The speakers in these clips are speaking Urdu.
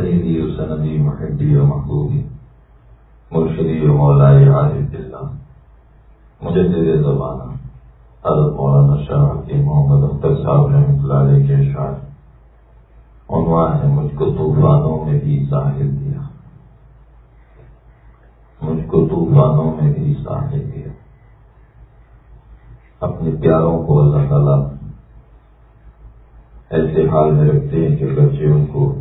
سیدی و سندی محبی و محبوبی، مرشدی و مولائی عارف اللہ، مجدد زبانہ، حضرت مولانا شاہ کے محمد اختر صاحب رحمۃ اللہ علیہ کے شاعر عنوان ہے مجھ کو طوفانوں میں بھی ساحل دیا مجھ کو طوفانوں میں بھی ساحل دیا اپنے پیاروں کو اللہ تعالیٰ ایسے حال میں رکھتے ہیں کہ بچے ان کو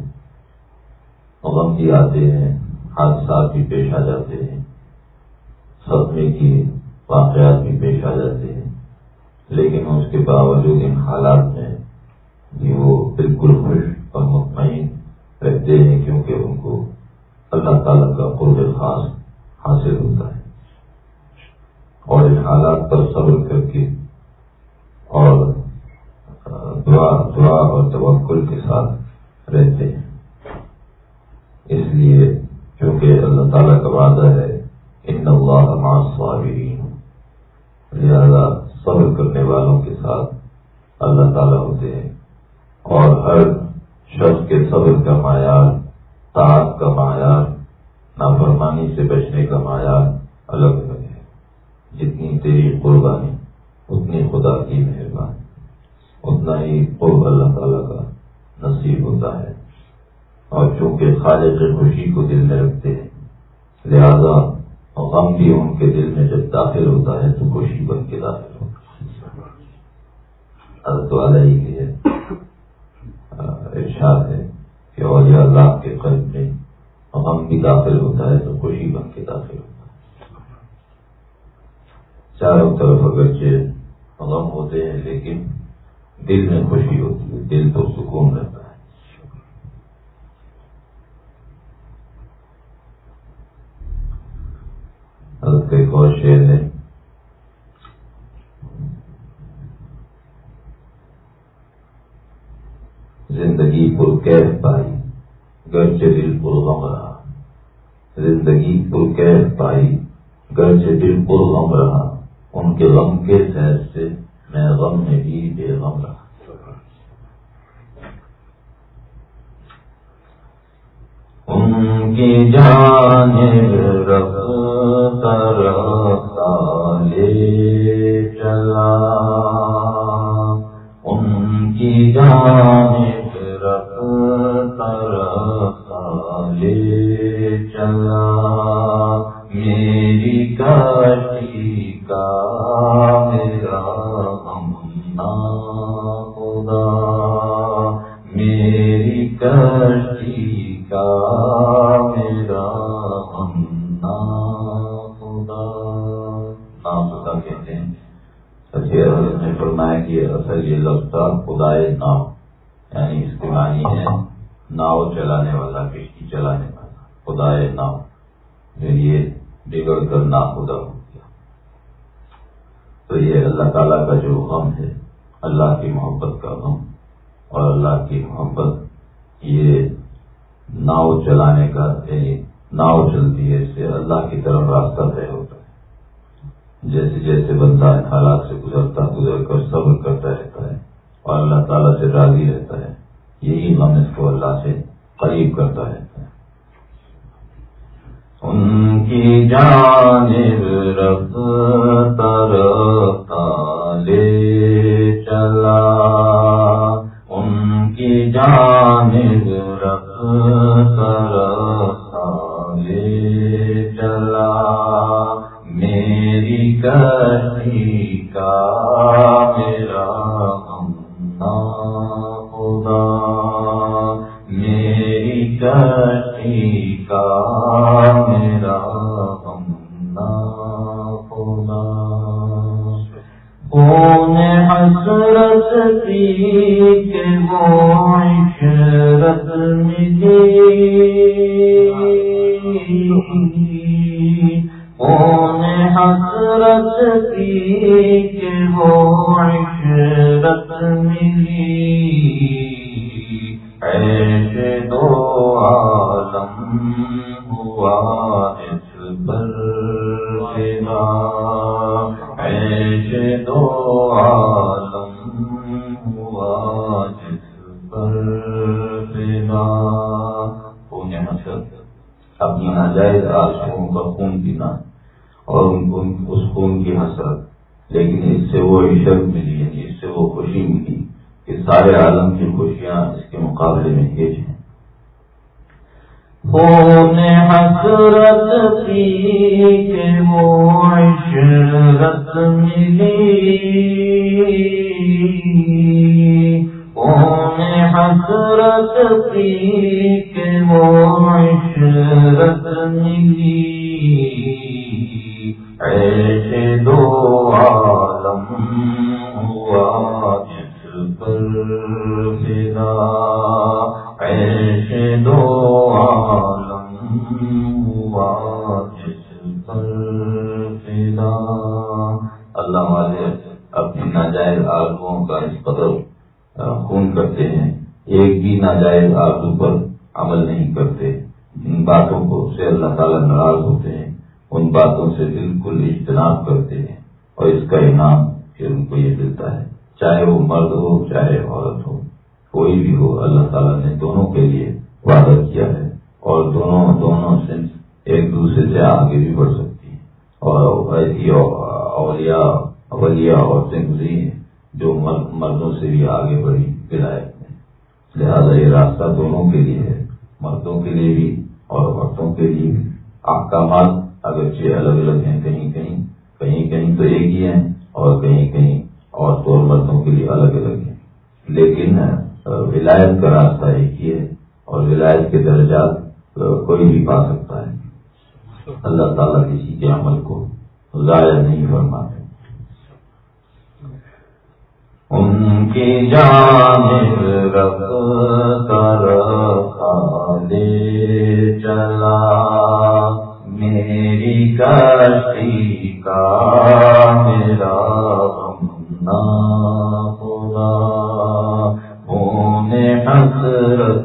غم بھی آتے ہیں، حادثات بھی پیش آ جاتے ہیں، صدمے کی واقعات بھی پیش آ جاتے ہیں۔ لیکن اس کے باوجود ان حالات میں بھی وہ بالکل خوش اور مطمئن رہتے ہیں، کیونکہ ان کو اللہ تعالیٰ کا قرب خاص حاصل ہوتا ہے۔ اور ان حالات پر صبر کر کے اور دعا دعا اور توکل کے ساتھ رہتے ہیں۔ اس لیے کیونکہ اللہ تعالیٰ کا وعدہ ہے، ان اللہ صابرین لہذا صبر کرنے والوں کے ساتھ اللہ تعالیٰ ہوتے ہیں۔ اور ہر شخص کے صبر کا معیار تعت کا معیار، نافرمانی سے بچنے کا معیار الگ الگ ہے۔ جتنی تیری قربانی، اتنی خدا کی مہربانی۔ اتنا ہی قرب اللہ تعالیٰ کا نصیب ہوتا ہے۔ اور چونکہ خالق خوشی کو دل میں رکھتے ہیں، لہذا غم بھی ان کے دل میں جب داخل ہوتا ہے تو خوشی بن کے داخل ہوتا ہے۔ حضرت ہی ارشاد ہے کہ اولیاء اللہ کے قلب میں غم بھی داخل ہوتا ہے تو خوشی بن کے داخل ہوتا ہے۔ چاروں طرف اگرچہ غم ہوتے ہیں لیکن دل میں خوشی ہوتی ہے، دل تو سکون رہتا ہے۔ حضرت ایک اور شعر ہے۔ زندگی پر قید پائی گرچہ دل پر غم رہا۔ زندگی پر قید پائی گرچہ دل پر غم رہا۔ ان کے غم کے سیر سے میں غم میں بھی بے غم رہا۔ ان کی جان رب لے چلا ان کی جان فرمایا کہ اصل یہ لفظ تھا خدائے ناؤ یعنی اس کے معنی ہے ناؤ چلانے والا کشتی چلانے والا خدائے ناؤ۔ جو یہ بگڑ کر نا خدا ہو گیا۔ تو یہ اللہ تعالیٰ کا جو غم ہے اللہ کی محبت کا غم اور اللہ کی محبت یہ ناؤ چلانے کا یعنی ناؤ چلتی ہے اس سے اللہ کی طرف راستہ طے ہے جیسے جیسے بندہ ان حالات سے گزرتا گزر کر صبر کرتا رہتا ہے اور اللہ تعالیٰ سے راضی رہتا ہے، یہی غم اس کو اللہ سے قریب کرتا رہتا ہے۔ ان کی جانب رب تر لے چلا۔ ان کی جانب رب تر کا ناجائز لوگوں کا خون پینا اور ان کو اس خون کی حسرت۔ لیکن اس سے وہ عشرت ملی یعنی اس سے وہ خوشی ملی کہ سارے عالم کی خوشیاں اس کے مقابلے میں ہیج ہیں۔ خون حسرت پی کے وہ عشرت ملی۔ خون حسرت پی آگے بھی بڑھ سکتی ہیں۔ اور ایسی اولیاء اولیاء عورتیں گزری ہیں جو مردوں سے بھی آگے بڑھی ولایت میں۔ لہذا یہ راستہ دونوں کے لیے ہے۔ مردوں کے لیے بھی اور عورتوں کے لیے بھی۔ احکامات اگرچہ الگ الگ ہیں، کہیں کہیں کہیں کہیں تو ایک ہی ہیں اور کہیں کہیں عورتوں اور مردوں کے لیے الگ الگ ہیں۔ لیکن ولایت کا راستہ ایک ہی ہے اور ولایت کے درجات کوئی بھی پا سکتا ہے۔ اللہ تعالیٰ کسی کے عمل کو ضائع نہیں فرماتے۔ ان کی جان رب کر لے چلا میری کشتی کا میرا پورا ہونے حسرت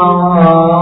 کی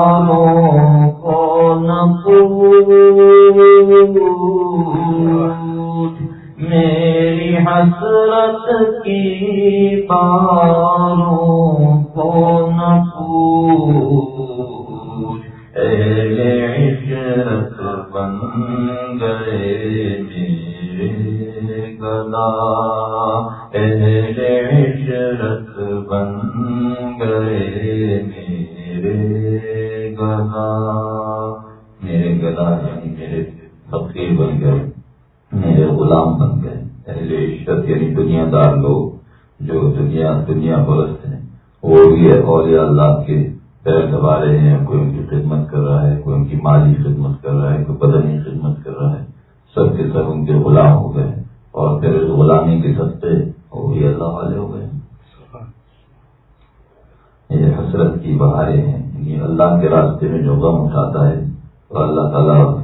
اللہ کے راستے میں جو غم اٹھاتا ہے تو اللہ تعالیٰ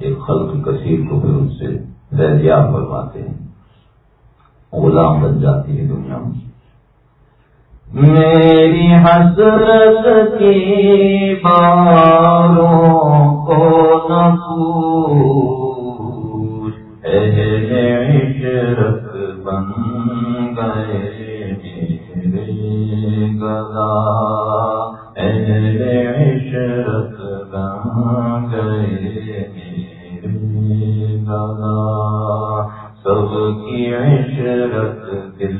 ایک خلق کثیر کو پھر اس سے فیضیاب فرماتے ہیں۔ غلام بن جاتی ہے دنیا میں۔ میری حسرت کی باروں کو نہ عشرت بن گئے میرے گلا اہل عشرت بن گئے میرے گلا سب کی عشرت دل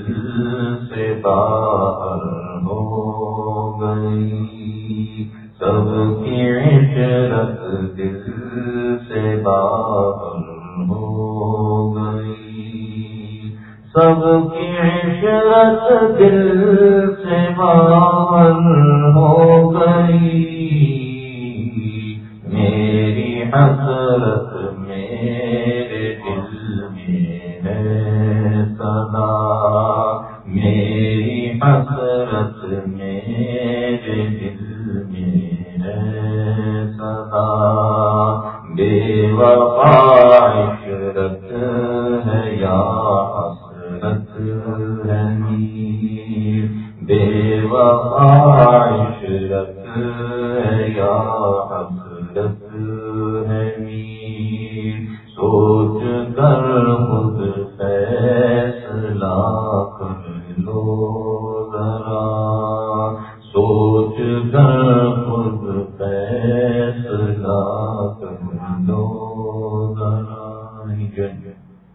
سے باہر ہو گئی، سب کی عشرت دل سے باہر ہو گئی، سب کی ہجرت دل سے باہر ہو گئی۔ میری حسرت میرے دل میں ہے سدا میری حسرت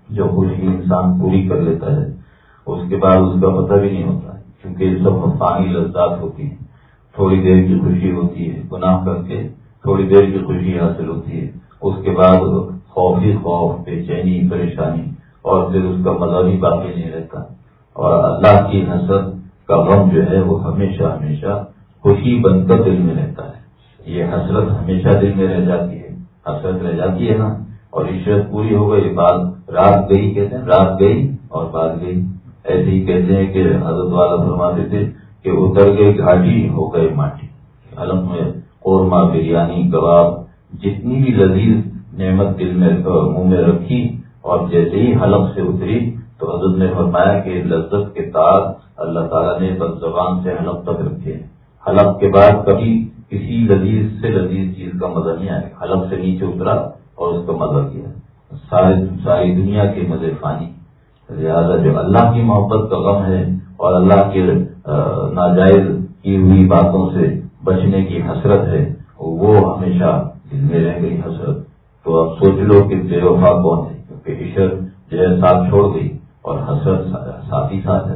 جو خوشی انسان پوری کر لیتا ہے، اس کے بعد اس کا پتہ بھی نہیں ہوتا کیونکہ یہ سب پانی لذات ہوتی ہے تھوڑی دیر کی خوشی ہوتی ہے، گناہ کر کے تھوڑی دیر کی خوشی حاصل ہوتی ہے۔ اس کے بعد خوف ہی خوف، بے چینی، پریشانی، اور پھر اس کا مزہ بھی باقی نہیں رہتا۔ اور اللہ کی حسرت کا غم جو ہے، وہ ہمیشہ ہمیشہ خوشی بن کر دل میں رہتا ہے۔ یہ حسرت ہمیشہ دل میں رہ جاتی ہے۔ حسرت رہ جاتی ہے نا؟ اور عشرت پوری ہو گئی، بعد رات گئی کہتے ہیں، رات گئی اور بعد گئی ایسے ہی کہتے ہیں کہ حضرت والا فرماتے تھے کہ اتر گئے گھاٹی ہو گئے ماٹی۔ علم میں قورمہ، بریانی، کباب، جتنی بھی لذیذ نعمت دل میں منہ میں رکھی اور جیسے ہی حلق سے اتری تو حضرت نے فرمایا کہ لذت کے تار اللہ تعالیٰ نے بد زبان سے حلق تک رکھے۔ حلق کے بعد کبھی کسی لذیذ سے لذیذ چیز کا مزہ نہیں آئے حلق سے نیچے اترا اور اس کا مزہ کیا ساری دنیا کے مزے فانی۔ لہٰذا جو اللہ کی محبت کا غم ہے اور اللہ کی ناجائز کی ہوئی باتوں سے بچنے کی حسرت ہے، وہ ہمیشہ دل میں رہ گئی حسرت۔ تو اب سوچ لو کہ بے وفا کون ہے۔ کیونکہ عشر جو ہے ساتھ چھوڑ گئی اور حسرت ساتھ ہی ساتھ ہے۔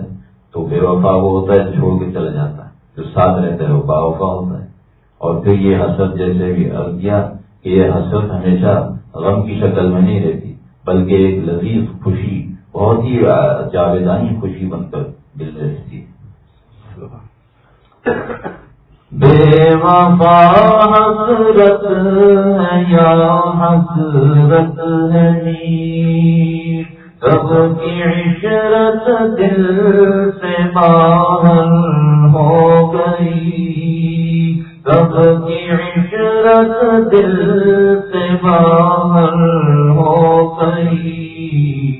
تو بے وفا وہ ہوتا ہے چھوڑ کے چلا جاتا ہے۔ جو ساتھ رہتا ہے وہ با وفا ہوتا ہے۔ اور پھر یہ حسرت جیسے بھی کیا کہ یہ حسرت ہمیشہ غم کی شکل میں نہیں رہتی، بلکہ ایک لذیذ، خوشی، بہت ہی جاویدانی خوشی بن کر دل رہتی۔ بے وفا حسرت یا حسرت ہے سب کی عشرت دل سے باہر ہو گئی۔ سب کی عشرت دل سے باہر ہو گئی۔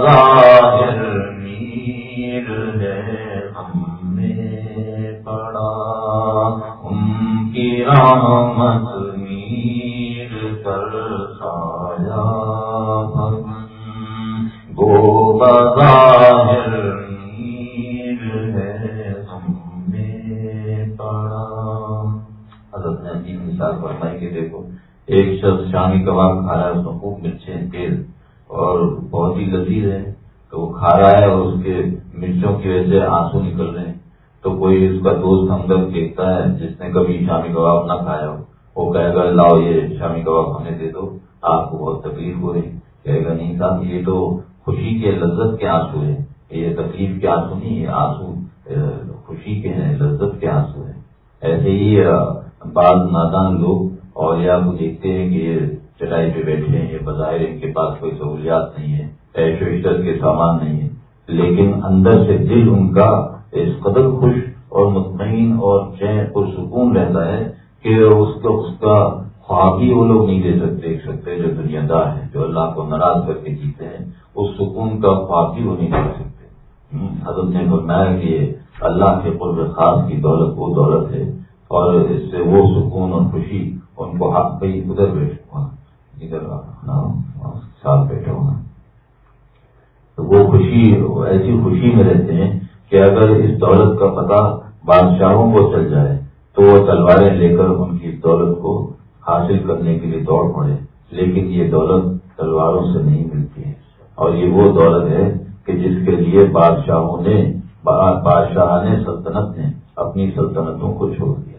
بغاجر میر ہے غم میں پڑا ان کی رحمت میر کر سایا بھگن گو بظاہر میر ہے غم میں پڑا حضرت نے عجیب مثال فرمائی کہ دیکھو، ایک شخص شامی کباب کھا رہا ہے اس میں خوب مرچیں ہیں تیز اور بہت ہی لذیذ ہے تو وہ کھا رہا ہے اور اس کے مرچوں کی وجہ سے آنسو نکل رہے ہیں۔ تو کوئی اس کا دوست ہمدرد دیکھتا ہے جس نے کبھی شامی کباب نہ کھایا ہو۔ وہ کہے گا، لاؤ یہ شامی کباب ہمیں دے دو۔ آپ کو بہت تکلیف ہو رہی کہے گا، نہیں صاحب، یہ تو خوشی کے لذت کے آنسو ہے یہ تکلیف کے آنسو نہیں، یہ آنسو خوشی کے ہیں، لذت کے آنسو ہیں۔ ایسے ہی بعض نادان لوگ اور یا وہ دیکھتے ہیں کہ چٹائی پہ بیٹھے ہیں یہ بظاہر ان کے پاس کوئی سہولیات نہیں ہے ایش و عشت کے سامان نہیں ہے لیکن اندر سے دل ان کا اس قدر خوش اور مطمئن اور چین پرسکون رہتا ہے کہ اس کا اس کا خواب ہی وہ لوگ نہیں دے سکتے، دیکھ سکتے جو دنیا دار ہیں، جو اللہ کو ناراض کر کے جیتے ہیں، اس سکون کا خواب ہی وہ نہیں دے سکتے۔ حضرت نے فرمایا کہ اللہ کے قرب خاص کی دولت وہ دولت ہے اور اس سے وہ سکون اور خوشی ان کو حق پہ ادھر بیٹھے۔ ادھر ساتھ بیٹھے ہونا تو وہ خوشی ایسی خوشی میں رہتے ہیں کہ اگر اس دولت کا پتہ بادشاہوں کو چل جائے، تو وہ تلواریں لے کر ان کی دولت کو حاصل کرنے کے لیے دوڑ پڑے۔ لیکن یہ دولت تلواروں سے نہیں ملتی ہے۔ اور یہ وہ دولت ہے کہ جس کے لیے بادشاہوں نے بادشاہ نے سلطنت نے اپنی سلطنتوں کو چھوڑ دیا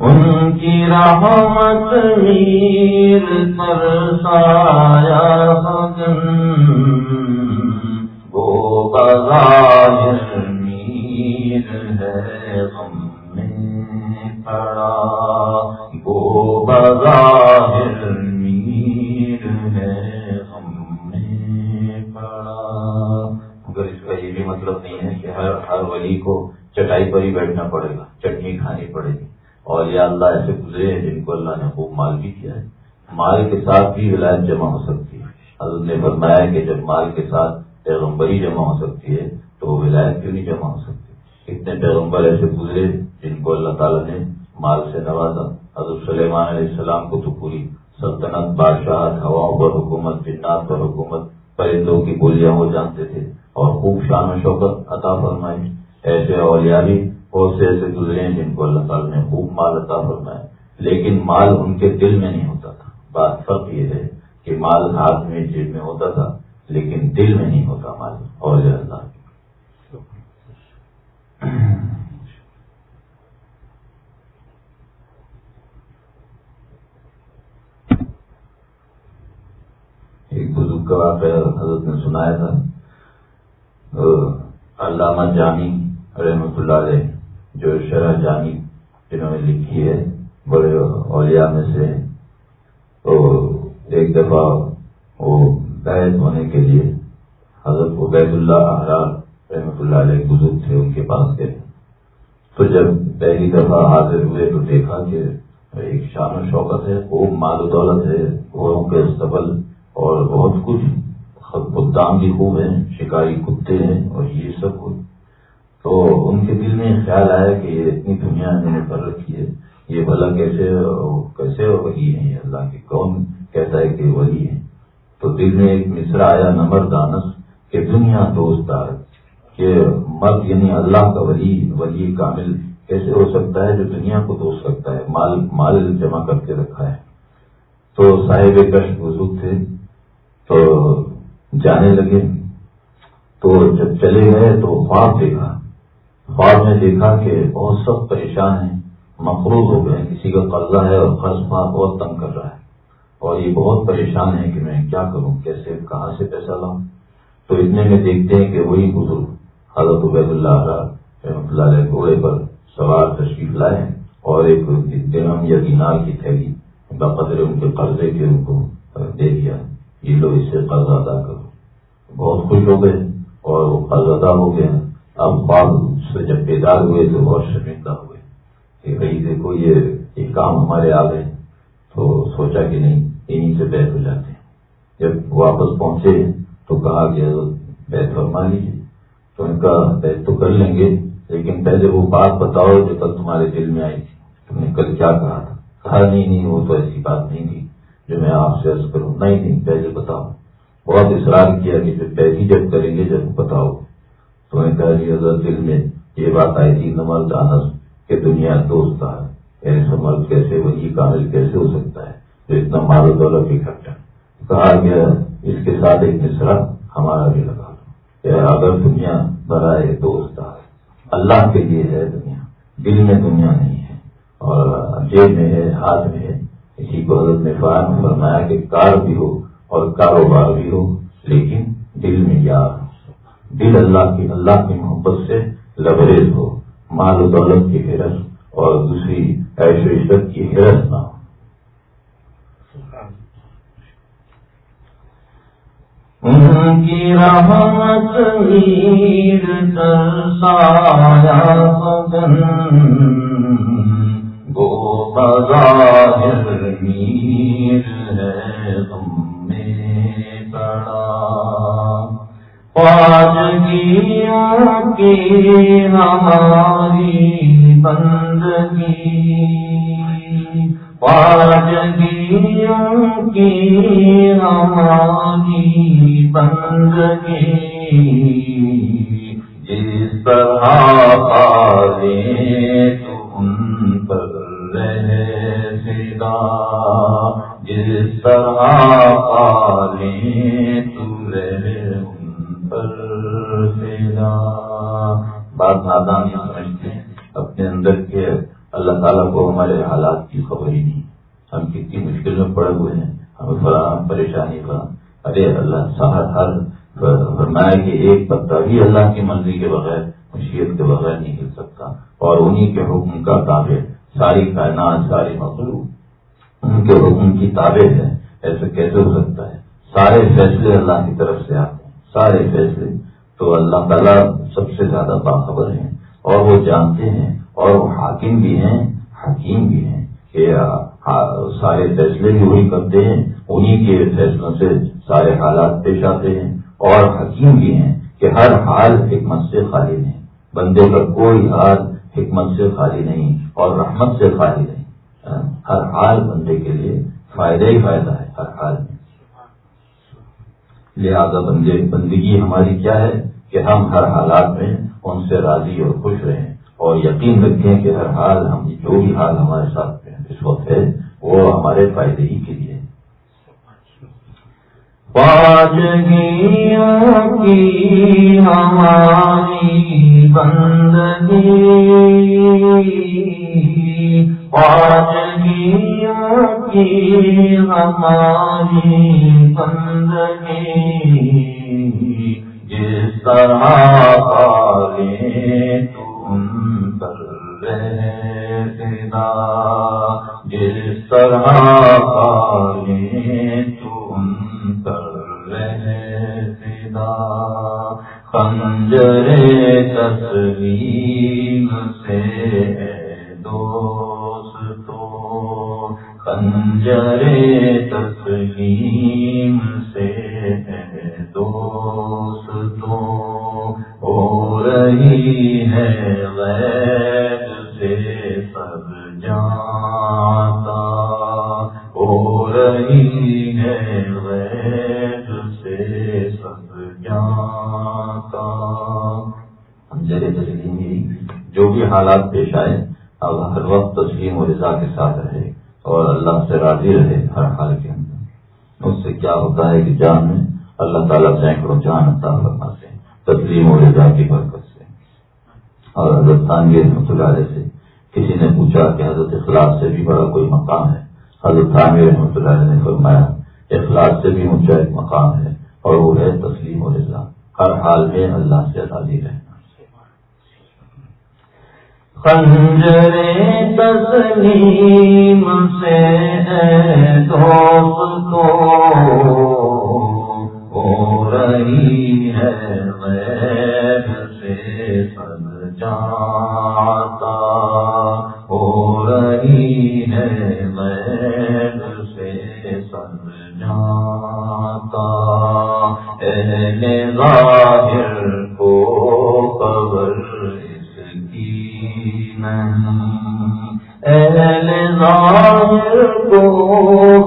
ان کی رحمت میر ترسایا سگن وہ بظاہر میر ہے غم میں پڑا۔ وہ بظاہر میر ہے غم میں پڑا۔ مگر اس کا یہ بھی مطلب نہیں ہے کہ ہر ہر ولی کو چٹائی پر ہی بیٹھنا پڑے گا، چٹنی کھانی پڑے گی۔ اور یا اللہ ایسے گزرے ہیں جن کو اللہ نے خوب مال بھی کیا ہے۔ مال کے ساتھ بھی ولایت جمع ہو سکتی ہے۔ حضرت نے فرمایا کہ جب مال کے ساتھ پیغمبری جمع ہو سکتی ہے تو وہ ولایت کیوں نہیں جمع ہو سکتی؟ اتنے پیغمبر ایسے گزرے جن کو اللہ تعالیٰ نے مال سے نوازا۔ حضرت سلیمان علیہ السلام کو تو پوری سلطنت بادشاہ ہواؤں پر حکومت، جنات پر حکومت، پرندوں کی بولیاں وہ جانتے تھے اور خوب شان و شوقت عطا فرمائی۔ ایسے اولیاء بھی بہت سے ایسے گزرے ہیں جن کو اللہ تعالیٰ نے خوب مال عطا فرمایا، لیکن مال ان کے دل میں نہیں ہوتا تھا۔ بات فرق یہ ہے کہ مال ہاتھ میں، جیب میں ہوتا تھا، لیکن دل میں نہیں ہوتا مال۔ اور اللہ۔ ایک بزرگ کا واقعہ حضرت نے سنایا تھا۔ علامہ جامی رحمت اللہ علیہ۔ جو شرح جانی جنہوں نے لکھی ہے، بڑے اولیاء میں سے تو ایک دفعہ وہ بیت ہونے کے لیے حضرت عبید اللہ احرار رحمۃ اللہ علیہ بزرگ تھے، ان کے پاس گئے۔ تو جب پہلی دفعہ حاضر ہوئے تو دیکھا کہ ایک شان و شوقت ہے، خوب مال و دولت ہے، گھوڑوں کے استبل اور بہت کچھ۔ خدام بھی خوب ہیں، شکاری کتے ہیں اور یہ سب کچھ۔ تو ان کے دل میں خیال آیا کہ یہ اتنی دنیا میں نے کر رکھی ہے، یہ بھلا کیسے کیسے ولی ہیں اللہ کے کون کہتا ہے کہ ولی ہے؟ تو دل میں ایک مصرا آیا نمبر دانس کہ دنیا دوست دار، کہ مرد یعنی اللہ کا ولی ولی کامل کیسے ہو سکتا ہے جو دنیا کو دوست سکتا ہے، مال مال جمع کر کے رکھا ہے؟ تو صاحب کشت بزرگ تھے، تو جانے لگے، تو جب چلے گئے تو خواب دیکھا۔ خواب میں دیکھا کہ بہت سخت پریشان ہیں، مقروض ہو گئے کسی کا قرضہ ہے اور قرض خواب بہت تنگ کر رہا ہے۔ اور یہ بہت پریشان ہے کہ میں کیا کروں، کیسے، کہاں سے پیسہ لاؤں؟ تو اتنے میں دیکھتے ہیں کہ وہی بزرگ حضرت عبید اللہ رحمۃ اللہ علیہ گھوڑے پر سوار تشریف لائے اور ایک دنم یا دینار کی تھیلی بقدر ان کے قرضے کے ان کو دے دیا۔ یہ لوگ اس سے قرض ادا کرو۔ بہت خوش ہو گئے اور وہ قرض ادا ہو گئے اب خواب سے جب بیدار ہوئے تو بہت شرمندہ ہوئے کہ بھائی دیکھو، یہ کام ہمارے آ گئے تو سوچا کہ نہیں انہیں سے بیت ہو جاتے ہیں۔ جب واپس پہنچے تو کہا کہ بیت فرما لیجیے تو ان کا بیت تو کر لیں گے، لیکن پہلے وہ بات بتاؤ جو کل تمہارے دل میں آئی تھی۔ تم نے کل کیا کہا تھا؟ کہا، نہیں نہیں، وہ تو ایسی بات نہیں تھی جو میں آپ سے عرض کروں۔ نہیں نہیں، پہلے بتاؤ۔ بہت اصرار کیا کہ پہلی جب کریں گے، جب بتاؤ۔ تو نے کہا کہ حضرت دل میں یہ بات آئی تھی نمل دانس کہ دنیا دوست ہے۔ یعنی ایسا مرد کیسے وہی کامل کیسے ہو سکتا ہے؟ جو اتنا مال و دولت اکٹھا کہا گیا اس کے ساتھ ایک مصرا ہمارا بھی لگا کہ اگر دنیا برائے دوست ہے، اللہ کے لیے ہے دنیا، دل میں دنیا نہیں ہے، اور جیب میں ہے، ہاتھ میں ہے، اسی کو حضرت نے فراہم فرمایا کہ کار بھی ہو اور کاروبار بھی ہو، لیکن دل میں یار دل اللہ کی اللہ کی محبت سے لبریز ہو، مال و دولت کی حیرت اور دوسری ایش و عشرت کی حیرت نہ ہو۔ ان کی رحمت میر ترسایا سگن گو بظاہر میر ہے تم میں بڑا پاجگیوں کی ہماری بندگی پاجگیوں کی ہماری بندگی جس طرح پالے تم پر رہے جس طرح پالے تم رہے ان پر سدا بات سمجھتے ہیں، اپنے اندر کے اللہ تعالیٰ کو ہمارے حالات کی خبر ہی نہیں ہم کتنی مشکل میں پڑے ہوئے ہیں، ہمیں فراہم پریشانی کا۔ ارے اللہ سہر ہر فرمایا کہ ایک پتا بھی اللہ کی مرضی کے بغیر، مشیت کے بغیر نہیں ہل سکتا۔ اور انہی کے حکم کا تابع ساری کائنات، ساری مخلوق۔ ان کے حکم کی تابع ہے، ایسے کیسے ہو سکتا ہے؟ سارے فیصلے اللہ کی طرف سے آتے سارے فیصلے تو اللہ تعالیٰ سب سے زیادہ باخبر ہیں۔ اور وہ جانتے ہیں، اور وہ حاکم بھی ہیں، حکیم بھی ہیں کہ سارے فیصلے بھی وہی کرتے ہیں۔ انہی کے فیصلوں سے سارے حالات پیش آتے ہیں۔ اور حکیم بھی ہیں کہ ہر حال حکمت سے خالی نہیں۔ بندے کا کوئی حال حکمت سے خالی نہیں اور رحمت سے خالی نہیں۔ ہر حال بندے کے لیے فائدہ ہی فائدہ ہے، ہر حال میں۔ لہذا بندے بندگی ہماری کیا ہے کہ ہم ہر حالات میں ان سے راضی اور خوش رہیں اور یقین رکھیں کہ ہر حال ہم جو بھی حال ہمارے ساتھ اس وقت ہے، وہ ہمارے فائدے ہی کے لیے۔ کی ہماری بندگی کی ہماری بندگی جس طرح پالے جس طرح تم کر رہے سدا خنجرے سے دوست تو خنجرے تسلیم سے دوست تو ہو رہی ہے غیر سے سب جاتا ہو رہی ہے غیر سے سب جاتا جگہ تسلیم، جو بھی حالات پیش آئے، اب ہر وقت تسلیم و رضا کے ساتھ رہے۔ اور اللہ سے راضی رہے ہر حال کے اندر۔ اس سے کیا ہوتا ہے کہ جان میں اللہ تعالیٰ سینکڑوں جان عطا فرماتے ہیں، تسلیم و رضا کی برکت سے۔ اور حضرت خانگی رحمۃ اللہ علیہ سے کسی نے پوچھا کہ حضرت اخلاق سے بھی بڑا کوئی مقام ہے؟ حضرت خانگی رحمۃ اللہ علیہ نے فرمایا اخلاق سے بھی اونچا ایک مقام ہے اور وہ ہے تسلیم و رضا۔ ہر حال میں اللہ سے راضی رہنا خنجر تسلیم سے دوست کو ہو رہی ہے غیر سے سب جاتا کو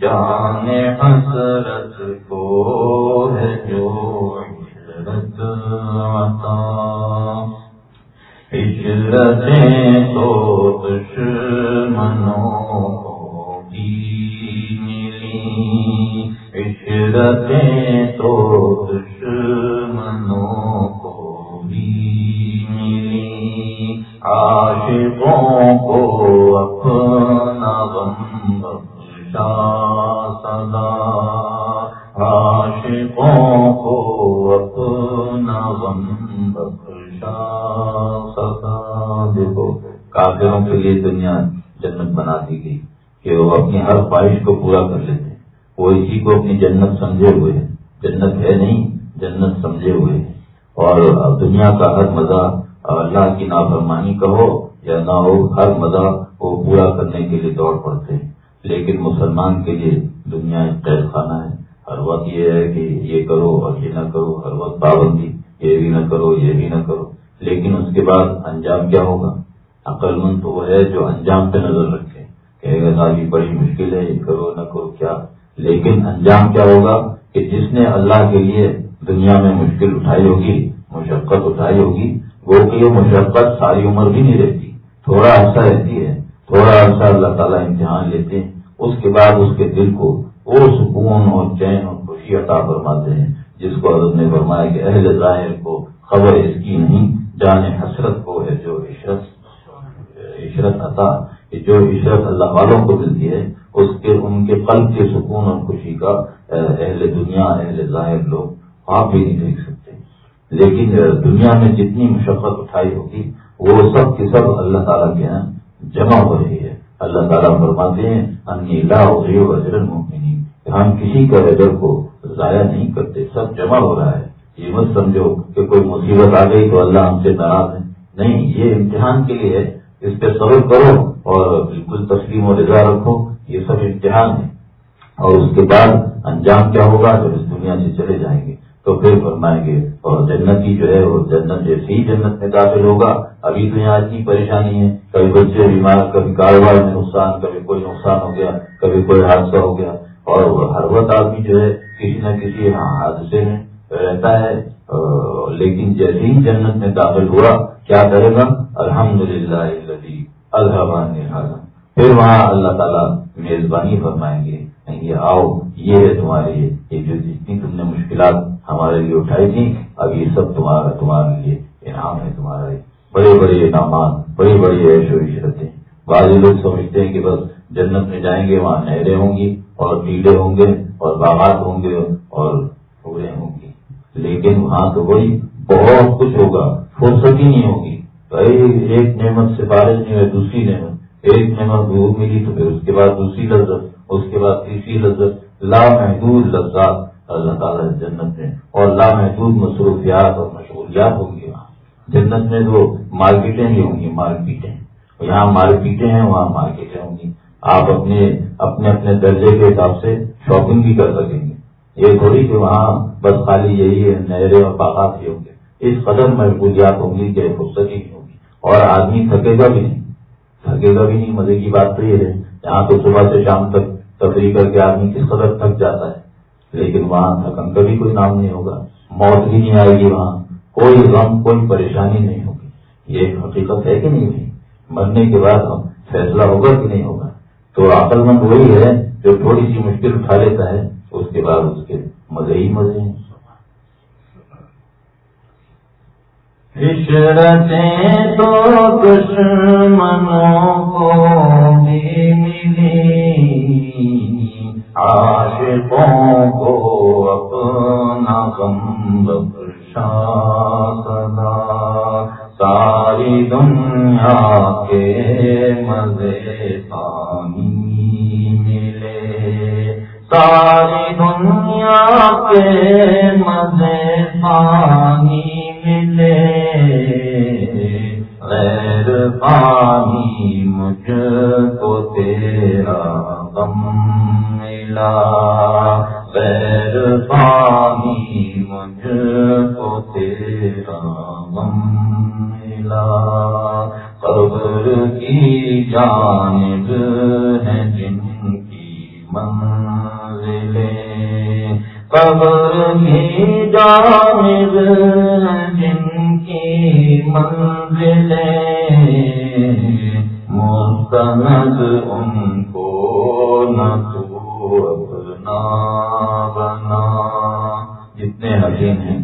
جان حسرت کو کو اپنا غم بخشا صدا عاشقوں کو اپنا غم بخشا صدا دیکھو کافروں کے لیے دنیا جنت بنا دی گئی کہ وہ اپنی ہر خواہش کو پورا کر لیتے وہ اسی کو اپنی جنت سمجھے ہوئے ہیں۔ جنت ہے نہیں، جنت سمجھے ہوئے ہیں۔ اور دنیا کا ہر مزہ اللہ کی نافرمانی کا ہو یا نہ ہو، ہر مزہ وہ پورا کرنے کے لیے دوڑ پڑتے ہیں۔ لیکن مسلمان کے لیے دنیا ایک قید خانہ ہے۔ ہر وقت یہ ہے کہ یہ کرو اور یہ نہ کرو، ہر وقت پابندی، یہ بھی نہ کرو، یہ بھی نہ کرو۔ لیکن اس کے بعد انجام کیا ہوگا؟ عقل مند تو وہ ہے جو انجام پہ نظر رکھے۔ کہے گا ساری بڑی مشکل ہے، یہ کرو، نہ کرو، کیا؟ لیکن انجام کیا ہوگا؟ کہ جس نے اللہ کے لیے دنیا میں مشکل اٹھائی ہوگی، مشقت اٹھائی ہوگی، وہ کہ یہ مشقت ساری عمر بھی نہیں رہتی۔ تھوڑا عرصہ رہتی ہے، تھوڑا عرصہ اللہ تعالیٰ امتحان لیتے ہیں، اس کے بعد اس کے دل کو وہ سکون اور چین اور خوشی عطا فرماتے ہیں، جس کو حضرت نے فرمایا کہ اہل ظاہر کو خبر اس کی نہیں جانے حسرت کو ہے جو عشرت عشرت عطا جو عشرت اللہ والوں کو ملتی ہے، اس کے، ان کے قلب کے سکون اور خوشی کا اہل دنیا، اہل ظاہر لوگ آپ بھی نہیں دیکھ سکتے۔ لیکن دنیا میں جتنی مشقت اٹھائی ہوگی وہ سب کی سب اللہ تعالیٰ کے یہاں جمع ہو رہی ہے۔ اللہ تعالیٰ فرماتے ہیں کہ ہم کسی کا اجر کو ضائع نہیں کرتے، سب جمع ہو رہا ہے۔ یہ مت سمجھو کہ کوئی مصیبت آ گئی تو اللہ ہم سے ناراض ہے۔ نہیں، یہ امتحان کے لیے ہے۔ اس پہ صبر کرو اور بالکل تسلیم و رضا رکھو۔ یہ سب امتحان ہے۔ اور اس کے بعد انجام کیا ہوگا؟ جب اس دنیا سے چلے جائیں گے۔ تو پھر فرمائیں گے، اور جنت کی جو ہے وہ جنت جیسے ہی جنت میں داخل ہوگا۔ ابھی تو یہاں اتنی پریشانی ہے، کبھی بچے بیمار، کبھی کاروبار میں نقصان، کبھی کوئی نقصان ہو گیا، کبھی کوئی حادثہ ہو گیا۔ اور ہر وقت آدمی جو ہے کسی نہ کسی حادثے میں رہتا ہے۔ لیکن جیسے ہی جنت میں داخل ہوا، کیا کرے گا؟ الحمد للہ الحمد پھر وہاں اللہ تعالیٰ میزبانی فرمائیں گے یہ آؤ، یہ ہے تمہارے یہ جو جتنی تم نے مشکلات ہمارے لیے اٹھائی تھی۔ اب یہ سب تمہارا تمہارے لیے انعام ہے، تمہارا بڑے بڑے انعامات بڑی بڑی عیش و عشرتیں۔ بعض لوگ سمجھتے ہیں کہ بس جنت میں جائیں گے، وہاں نہریں ہوں گی اور ٹیلے ہوں گے اور باغات ہوں گے اور پورے ہوں گی۔ لیکن وہاں تو وہی بہت کچھ ہوگا، فرصت ہی نہیں ہوگی۔ ایک نعمت سے بارش نہیں ہوئی، دوسری نعمت۔ ایک نعمت بھوک ملی تو پھر اس کے بعد دوسری لذت، اس کے بعد تیسری لذت۔ لامحدود لذات۔ اللہ تعالیٰ جنت میں اور لامحدود مصروفیات اور مشغولیات ہوں گی وہاں۔ جنت میں تو مارکیٹیں بھی ہوں گی، مارکیٹیں۔ یہاں مارکیٹیں ہیں، وہاں مارکیٹیں ہوں گی۔ آپ اپنے اپنے اپنے درجے کے حساب سے شاپنگ بھی کر سکیں گے۔ یہ تھوڑی کہ وہاں بس خالی یہی ہے نہریں اور باغات بھی ہوں گے۔ اس قدر مشغولیات ہوں گی کہ فرصت ہی نہیں ہوگی۔ اور آدمی تھکے گا بھی نہیں۔ تھکے گا بھی نہیں، مزے کی بات تو یہ ہے۔ یہاں تو صبح سے شام تک تفریح کر کے آدمی کس قدر تھک جاتا ہے۔ لیکن وہاں تھکن کا بھی کوئی نام نہیں ہوگا، موت بھی نہیں آئے گی وہاں، کوئی غم، کوئی پریشانی نہیں ہوگی۔ یہ ایک حقیقت ہے کہ نہیں ہوئی؟ مرنے کے بعد ہم فیصلہ ہوگا کہ نہیں ہوگا؟ تو عقل مند وہی ہے جو تھوڑی سی مشکل اٹھا لیتا ہے، اس کے بعد اس کے مزے ہی مزے ہیں۔ عشرتیں تو دشمنوں کو بھی ملی۔ عاشقوں کو اپنا غم بخشا سدا ساری دنیا کے مزے پانی ملے ساری دنیا کے مزے پانی ملے، غیر پانی مجھ کو تیرا غم ملا غیر پانی مجھ کو تیرا غم ملا۔ قبر کی جانب ہے جن کی منزلیں۔ قبر کی جانب ہے جن کی منزلیں۔ مستند ان کو نہ اپنا بنا اتنے حسین ہیں،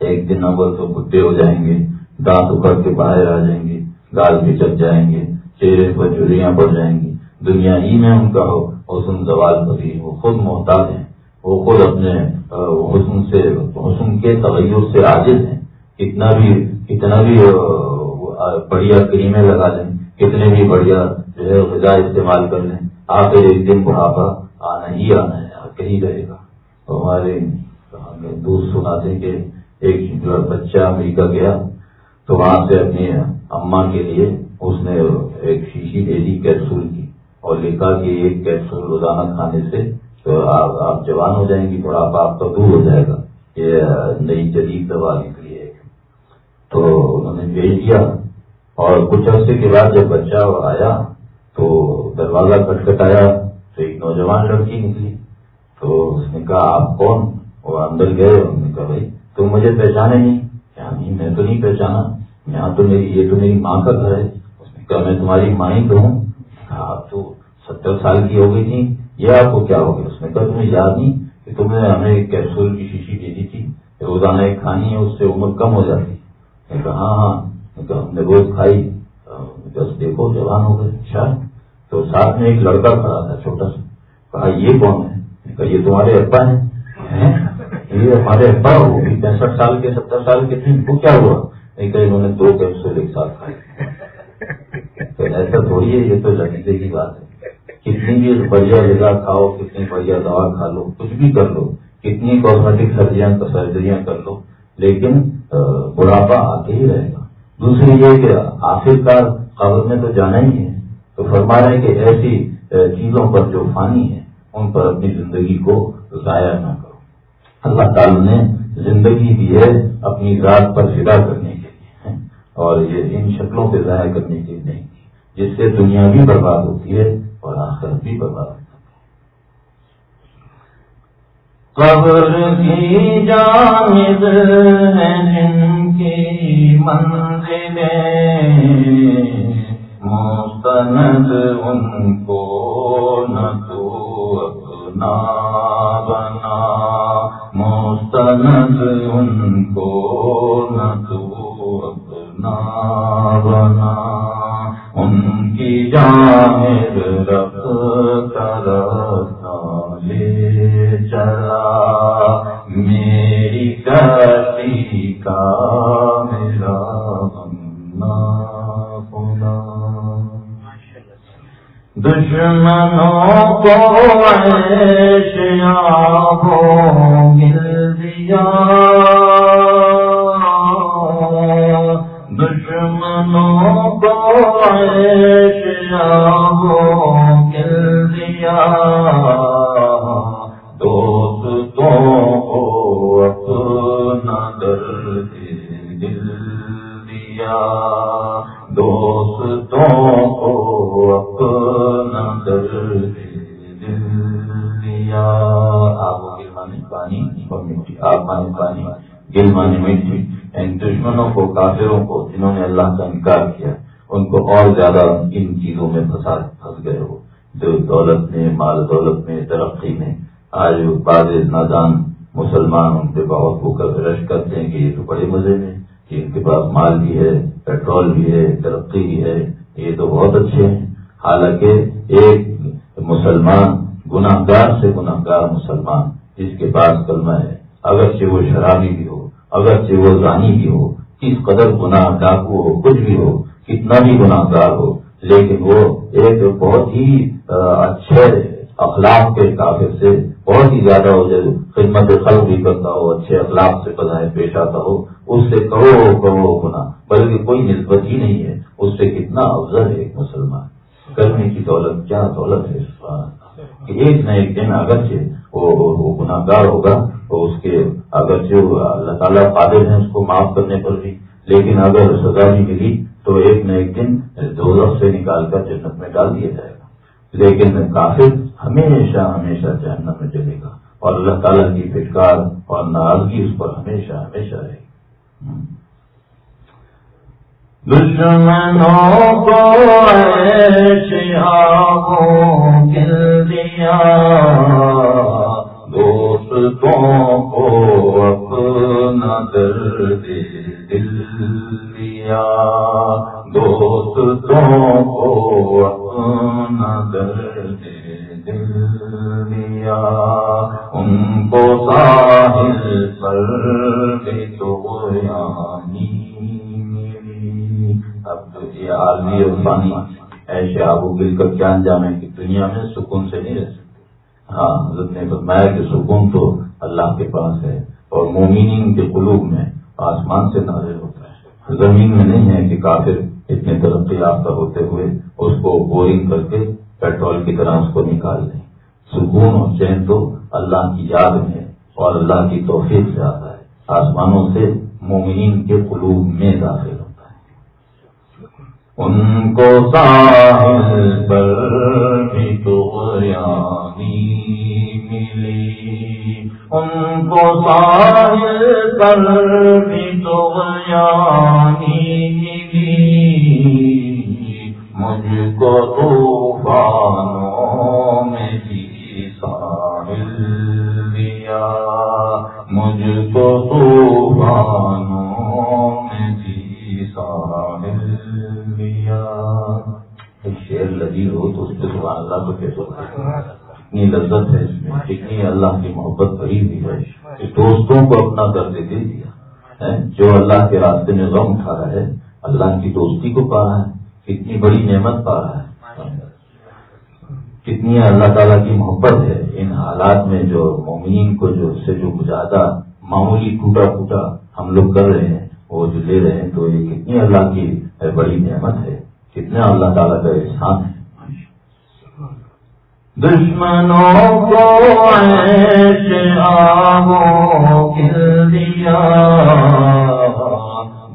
ایک دن اول تو بڈے ہو جائیں گے، دانت اکڑ کے باہر آ جائیں گے، گال بھی چل جائیں گے، چہرے پر چوریاں پڑ جائیں گی۔ دنیا ہی میں ان کا ہو حسن زوال پری وہ خود محتاج ہیں۔ وہ خود اپنے حسن سے، حسن کے تغیر سے عاجز ہیں۔ کتنا بھی کتنا بھی بڑھیا کریمیں لگا لیں، کتنے بھی بڑھیا، جو ہے، غذا استعمال کر لیں آخر ایک دن بڑھاپا آنا ہی آنا ہے کہیں رہے گا۔ تو ہمارے دوست سناتے کہ ایک بچہ امریکہ گیا، تو وہاں سے اپنی اما کے لیے اس نے ایک شیشی دے دی کیپسول کی اور لکھا کہ ایک کیپسول روزانہ کھانے سے تو آپ جوان ہو جائیں گی بڑھاپا آپ کا دور ہو جائے گا۔ یہ نئی جدید دوا نکلی ہے۔ تو انہوں نے بھیج دیا اور کچھ عرصے کے بعد جب بچہ آیا تو دروازہ کٹکھٹایا تو ایک نوجوان لڑکی نکلی تو اس نے کہا، آپ کون؟ وہ اندر گئے انہوں نے کہا، بھائی، تم مجھے پہچانے نہیں. کیا نہیں، میں تو نہیں پہچانا، یہاں تو میری، یہ تو میری ماں کا گھر ہے. اس نے کہا، میں تمہاری ماں ہی تو ہوں. کہا، آپ تو ستر سال کی ہو گئی تھی، یہ آپ کو کیا ہو گیا؟ اس نے کہا، تمہیں یاد نہیں کہ تم نے ہمیں ایک کیپسول کی شیشی دے دی تھی، روزانہ ایک کھانی ہے، اس سے عمر کم ہو جاتی۔ میں کہا ہاں ہاں. ہم نے روز کھائی۔ بس دیکھو، جوان ہو گئے اچھا تو ساتھ میں ایک لڑکا کھڑا تھا، چھوٹا سا۔ کہا، یہ کون ہے؟ کہا، یہ تمہارے ابا ہیں۔ یہ ہمارے ابا وہ بھی پینسٹھ سال کے، ستر سال کے تھے۔ وہ کیا ہوا؟ نہیں کہ انہوں نے دو کیپسول ایک ساتھ کھائے۔ تو ایسا تھوڑی ہے، یہ تو لڑکے کی بات ہے۔ کتنی بھی بڑھیا غذا کھاؤ، کتنی بڑھیا دوا کھا لو، کچھ بھی کر لو، کتنی کاسمیٹک سرجریاں سرجریاں کر لو، لیکن بڑھاپا آتے ہی رہے گا۔ دوسری یہ کہ آخر کار قبر میں تو جانا ہی ہے۔ تو فرما رہے کہ ایسی چیزوں پر جو فانی ہے ان پر اپنی زندگی کو ضائع نہ کرو۔ اللہ تعالی نے زندگی بھی ہے اپنی ذات پر فدا کرنے کے لیے اور یہ ان شکلوں پہ ضائع کرنے کے لیے نہیں، جس سے دنیا بھی برباد ہوتی ہے اور آخر بھی برباد قبر کی جانب ہے جن کی منزل مستند ان کو نہ تو اپنا بنا مستند ان کو نہ تو اپنا بنا ان کی جانب رب طرف لے چلا میری گلی کا دشمنوں کو ایشیا مل دیا۔ دشمنوں کو مل دیا۔ پانی گلمانی مٹی ان دشمنوں کو، کافروں کو جنہوں نے اللہ کا انکار کیا، ان کو اور زیادہ ان چیزوں میں پھنس گئے ہو جو دولت میں مال دولت میں ترقی میں آج بعض نادان مسلمان ان پہ بہت ہو کر رش کرتے ہیں کہ یہ تو بڑے مزے میں کہ ان کے پاس مال بھی ہے، پیٹرول بھی ہے، ترقی بھی ہے، یہ تو بہت اچھے ہیں۔ حالانکہ ایک مسلمان گناہ گار سے گناہ گار مسلمان، جس کے پاس کلمہ ہے، اگرچہ وہ شرابی بھی ہو اگرچہ وہ رانی بھی ہو، کس قدر گناہ ڈاکو ہو، کچھ بھی ہو، کتنا بھی گناہ گار ہو، لیکن وہ ایک بہت ہی اچھے اخلاق کے کافر سے بہت ہی زیادہ ہو جائے خدمت خلق بھی کرتا ہو، اچھے اخلاق سے پذائیں پیش آتا ہو، اس سے کرو کرو گنا بلکہ کوئی نسبت ہی نہیں ہے، اس سے کتنا افضل ہے ایک مسلمان۔ کرنے کی دولت، کیا دولت ہے؟ کہ ایک نہ ایک دن اگرچہ وہ گناہ گار ہوگا تو اس کے اگرچہ اللہ تعالیٰ قادر ہیں اس کو معاف کرنے پر بھی، لیکن اگر سزا نہیں ملی تو ایک نہ ایک دن دو سے نکال کر جنت میں ڈال دیا جائے گا۔ لیکن کافر ہمیشہ ہمیشہ جہنم میں چلے گا اور اللہ تعالیٰ کی فٹکار اور ناراضگی اس پر ہمیشہ ہمیشہ رہے گی۔ دشمنوں کو دیا۔ دوستوں کو درد دل دیا دوستوں کو اپنا درد دل دیا ان کو ساحل پر بھی تو یعنی اب یہ عالمی اور پانی ایسے آبو گل کا کیا انجام ہے کہ دنیا میں سکون سے نہیں رہ سکتے ہاں حضرت نے بتایا کہ سکون تو اللہ کے پاس ہے اور مومنین کے قلوب میں آسمان سے نازل ہوتا ہے۔ زمین میں نہیں ہے کہ کافر اتنے ترقی یافتہ ہوتے ہوئے اس کو بورنگ کر کے پیٹرول کی طرح اس کو نکال دیں سکون اور چین تو اللہ کی یاد میں اور اللہ کی توفیق سے آتا ہے۔ آسمانوں سے مومنین کے قلوب میں داخل ہوتا ہے۔ ان کو ساحل پر بھی تو ملی۔ ان کو ساحل پر بھی تو ملی۔ مجھ کو طوفانوں میں بھی ساحل دیا مجھ کو طوفانوں شیر ہو تو اس پہ سبحان اللہ تو کیسے اتنی لذت ہے اس میں، اتنی اللہ کی محبت بھری ہوئی ہے۔ کہ دوستوں کو اپنا درد دے دیا۔ جو اللہ کے راستے میں غم اٹھا رہا ہے، اللہ کی دوستی کو پا رہا ہے۔ کتنی بڑی نعمت پا رہا ہے۔ کتنی اللہ تعالیٰ کی محبت ہے۔ ان حالات میں جو مومین کو جو سے جو زیادہ معمولی ٹوٹا پھوٹا ہم لوگ کر رہے ہیں، وہ جو لے رہے ہیں، تو یہ کتنی اللہ کی بڑی نعمت ہے۔ کتنا اللہ تعالیٰ کا احسان ہے۔ دشمنوں کو ایسے آبو کھل دیا۔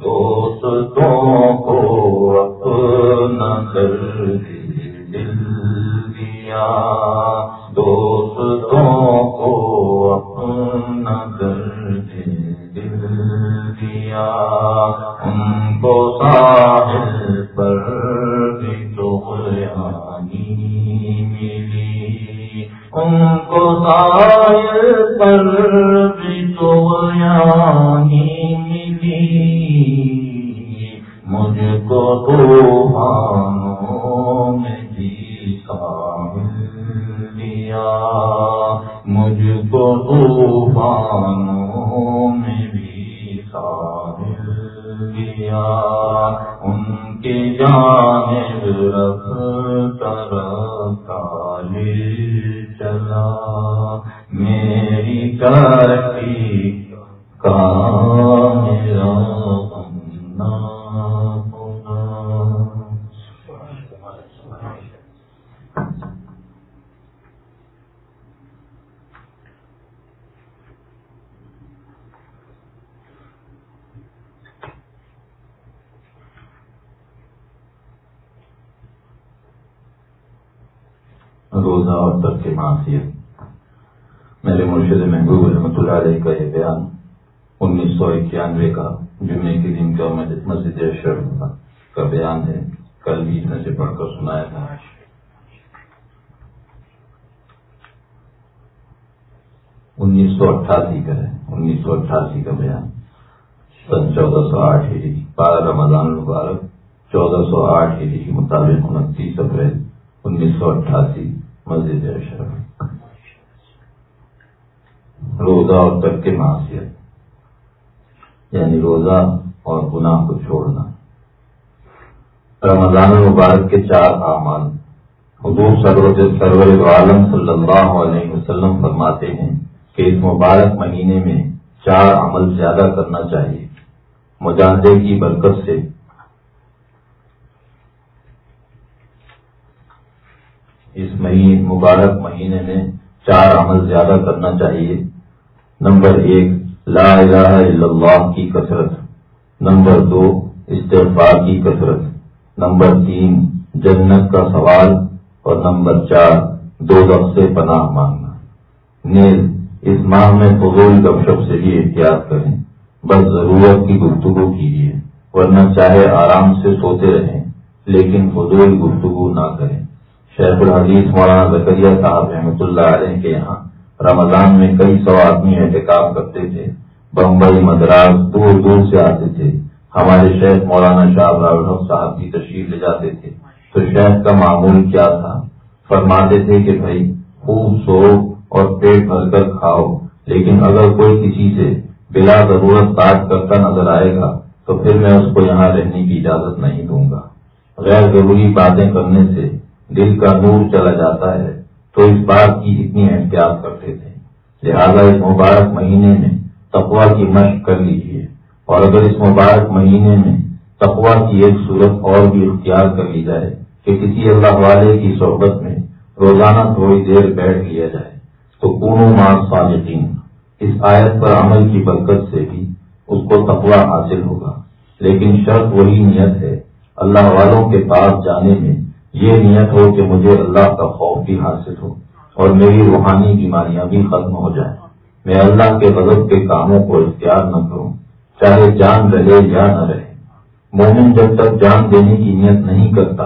دوستوں اور ترک معاشیت میرے مرشد محبوب رحمۃ اللہ علیہ کا یہ بیان انیس سو اکیانوے کا جمعے کے دن کا مسجد اشرف کا بیان ہے، کل بھی میں سے پڑھ کر سنایا تھا۔ انیس سو اٹھاسی کا ہے، انیس سو اٹھاسی کا بیان۔ سن چودہ سو آٹھ ہجری بارہ رمضان المبارک، چودہ سو آٹھ ہجری کے مطابق انتیس اپریل، انیس سو اٹھاسی۔ مسجد اشرف روزہ اور ترک کے معاشیت یعنی روزہ اور گناہ کو چھوڑنا۔ رمضان المبارک کے چار اعمال۔ حضور سرور سرور عالم صلی اللہ علیہ وسلم فرماتے ہیں کہ اس مبارک مہینے میں چار عمل زیادہ کرنا چاہیے۔ مجاہدے کی برکت سے اس مہینے مبارک مہینے میں چار عمل زیادہ کرنا چاہیے۔ نمبر ایک، لا الہ الا اللہ کی کثرت۔ نمبر دو، استغفار کی کثرت۔ نمبر تین، جنت کا سوال۔ اور نمبر چار، دو دخ سے پناہ مانگنا۔ نیل اس ماہ میں فضول گپ شپ سے بھی احتیاط کریں۔ بس ضرورت کی گفتگو کیجیے۔ ورنہ چاہے آرام سے سوتے رہیں، لیکن فضول گفتگو نہ کریں۔ شیخ الحدیث مولانا زکریہ صاحب رحمۃ اللہ علیہ کے یہاں رمضان میں کئی سو آدمی احتکاب کرتے تھے، بمبئی، مدراس، دور دور سے آتے تھے۔ ہمارے شیخ مولانا شاہ راؤ صاحب کی تشریف لے جاتے تھے۔ تو شیخ کا معمول کیا تھا؟ فرماتے تھے کہ بھائی، خوب سو اور پیٹ بھر کر کھاؤ، لیکن اگر کوئی کسی سے بلا ضرورت بات کرتا نظر آئے گا، تو پھر میں اس کو یہاں رہنے کی اجازت نہیں دوں گا۔ غیر ضروری باتیں کرنے سے دل کا نور چلا جاتا ہے، تو اس بات کی اتنی احتیاط کرتے تھے۔ لہذا اس مبارک مہینے میں تقوا کی مشق کر لیجیے اور اگر اس مبارک مہینے میں تقوا کی ایک صورت اور بھی اختیار کر لی جائے کہ کسی اللہ والے کی صحبت میں روزانہ تھوڑی دیر بیٹھ لیا جائے، تو کونوں ماں صالحین اس آیت پر عمل کی برکت سے بھی اس کو تقوا حاصل ہوگا۔ لیکن شرط وہی نیت ہے، اللہ والوں کے پاس جانے میں یہ نیت ہو کہ مجھے اللہ کا خوف بھی حاصل ہو اور میری روحانی بیماریاں بھی ختم ہو جائیں۔ میں اللہ کے غضب کے کاموں کو اختیار نہ کروں، چاہے جان رہے یا نہ رہے۔ مومن جب تک جان دینے کی نیت نہیں کرتا،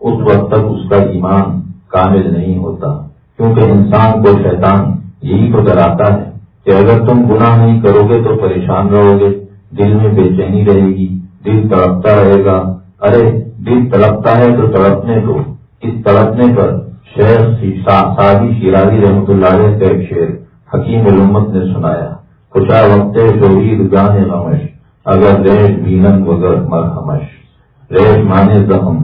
اس وقت تک اس کا ایمان کامل نہیں ہوتا۔ کیونکہ انسان کو شیطان یہی تو ڈراتا ہے کہ اگر تم گناہ نہیں کرو گے تو پریشان رہو گے، دل میں بے چینی رہے گی، دل تڑپتا رہے گا۔ ارے دل تڑپتا ہے تو تڑپنے دو اس تڑپنے پر شیخ شادی شیرازی رحمت اللہ علیہ کا ایک شعر حکیم علومت نے سنایا۔ خوشا وقت شہید گانے غمش اگر ریش بینن وگر مرحمش ریش مانے زخم،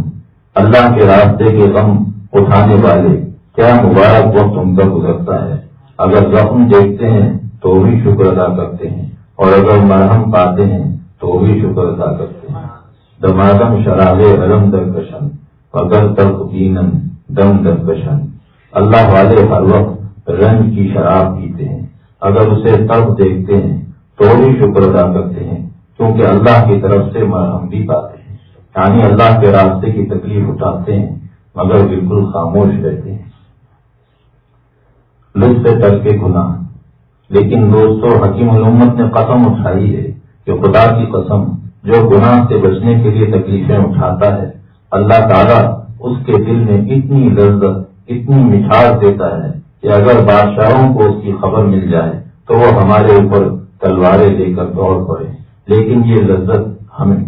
اللہ کے راستے کے غم اٹھانے والے، کیا مبارک وقت ان کا گزرتا ہے۔ اگر زخم دیکھتے ہیں تو بھی شکر ادا کرتے ہیں، اور اگر مرہم پاتے ہیں تو بھی شکر ادا کرتے ہیں۔ دمادم شراب علم درکشن اگر تلک دم درکشن اللہ والے ہر وقت رنگ کی شراب پیتے ہیں۔ اگر اسے تب دیکھتے ہیں تو بھی شکر ادا کرتے ہیں، کیونکہ اللہ کی طرف سے مرہم بھی پاتے ہیں۔ یعنی اللہ کے راستے کی تکلیف اٹھاتے ہیں، مگر بالکل خاموش رہتے ہیں۔ لطف کر کے گناہ۔ لیکن دوستوں حکیم علومت نے قسم اٹھائی ہے کہ خدا کی قسم جو گناہ سے بچنے کے لیے تکلیفیں اٹھاتا ہے، اللہ تعالیٰ اس کے دل میں اتنی لذت، اتنی مٹھاس دیتا ہے کہ اگر بادشاہوں کو اس کی خبر مل جائے تو وہ ہمارے اوپر تلواریں لے کر دوڑ پڑے۔ لیکن یہ لذت ہمیں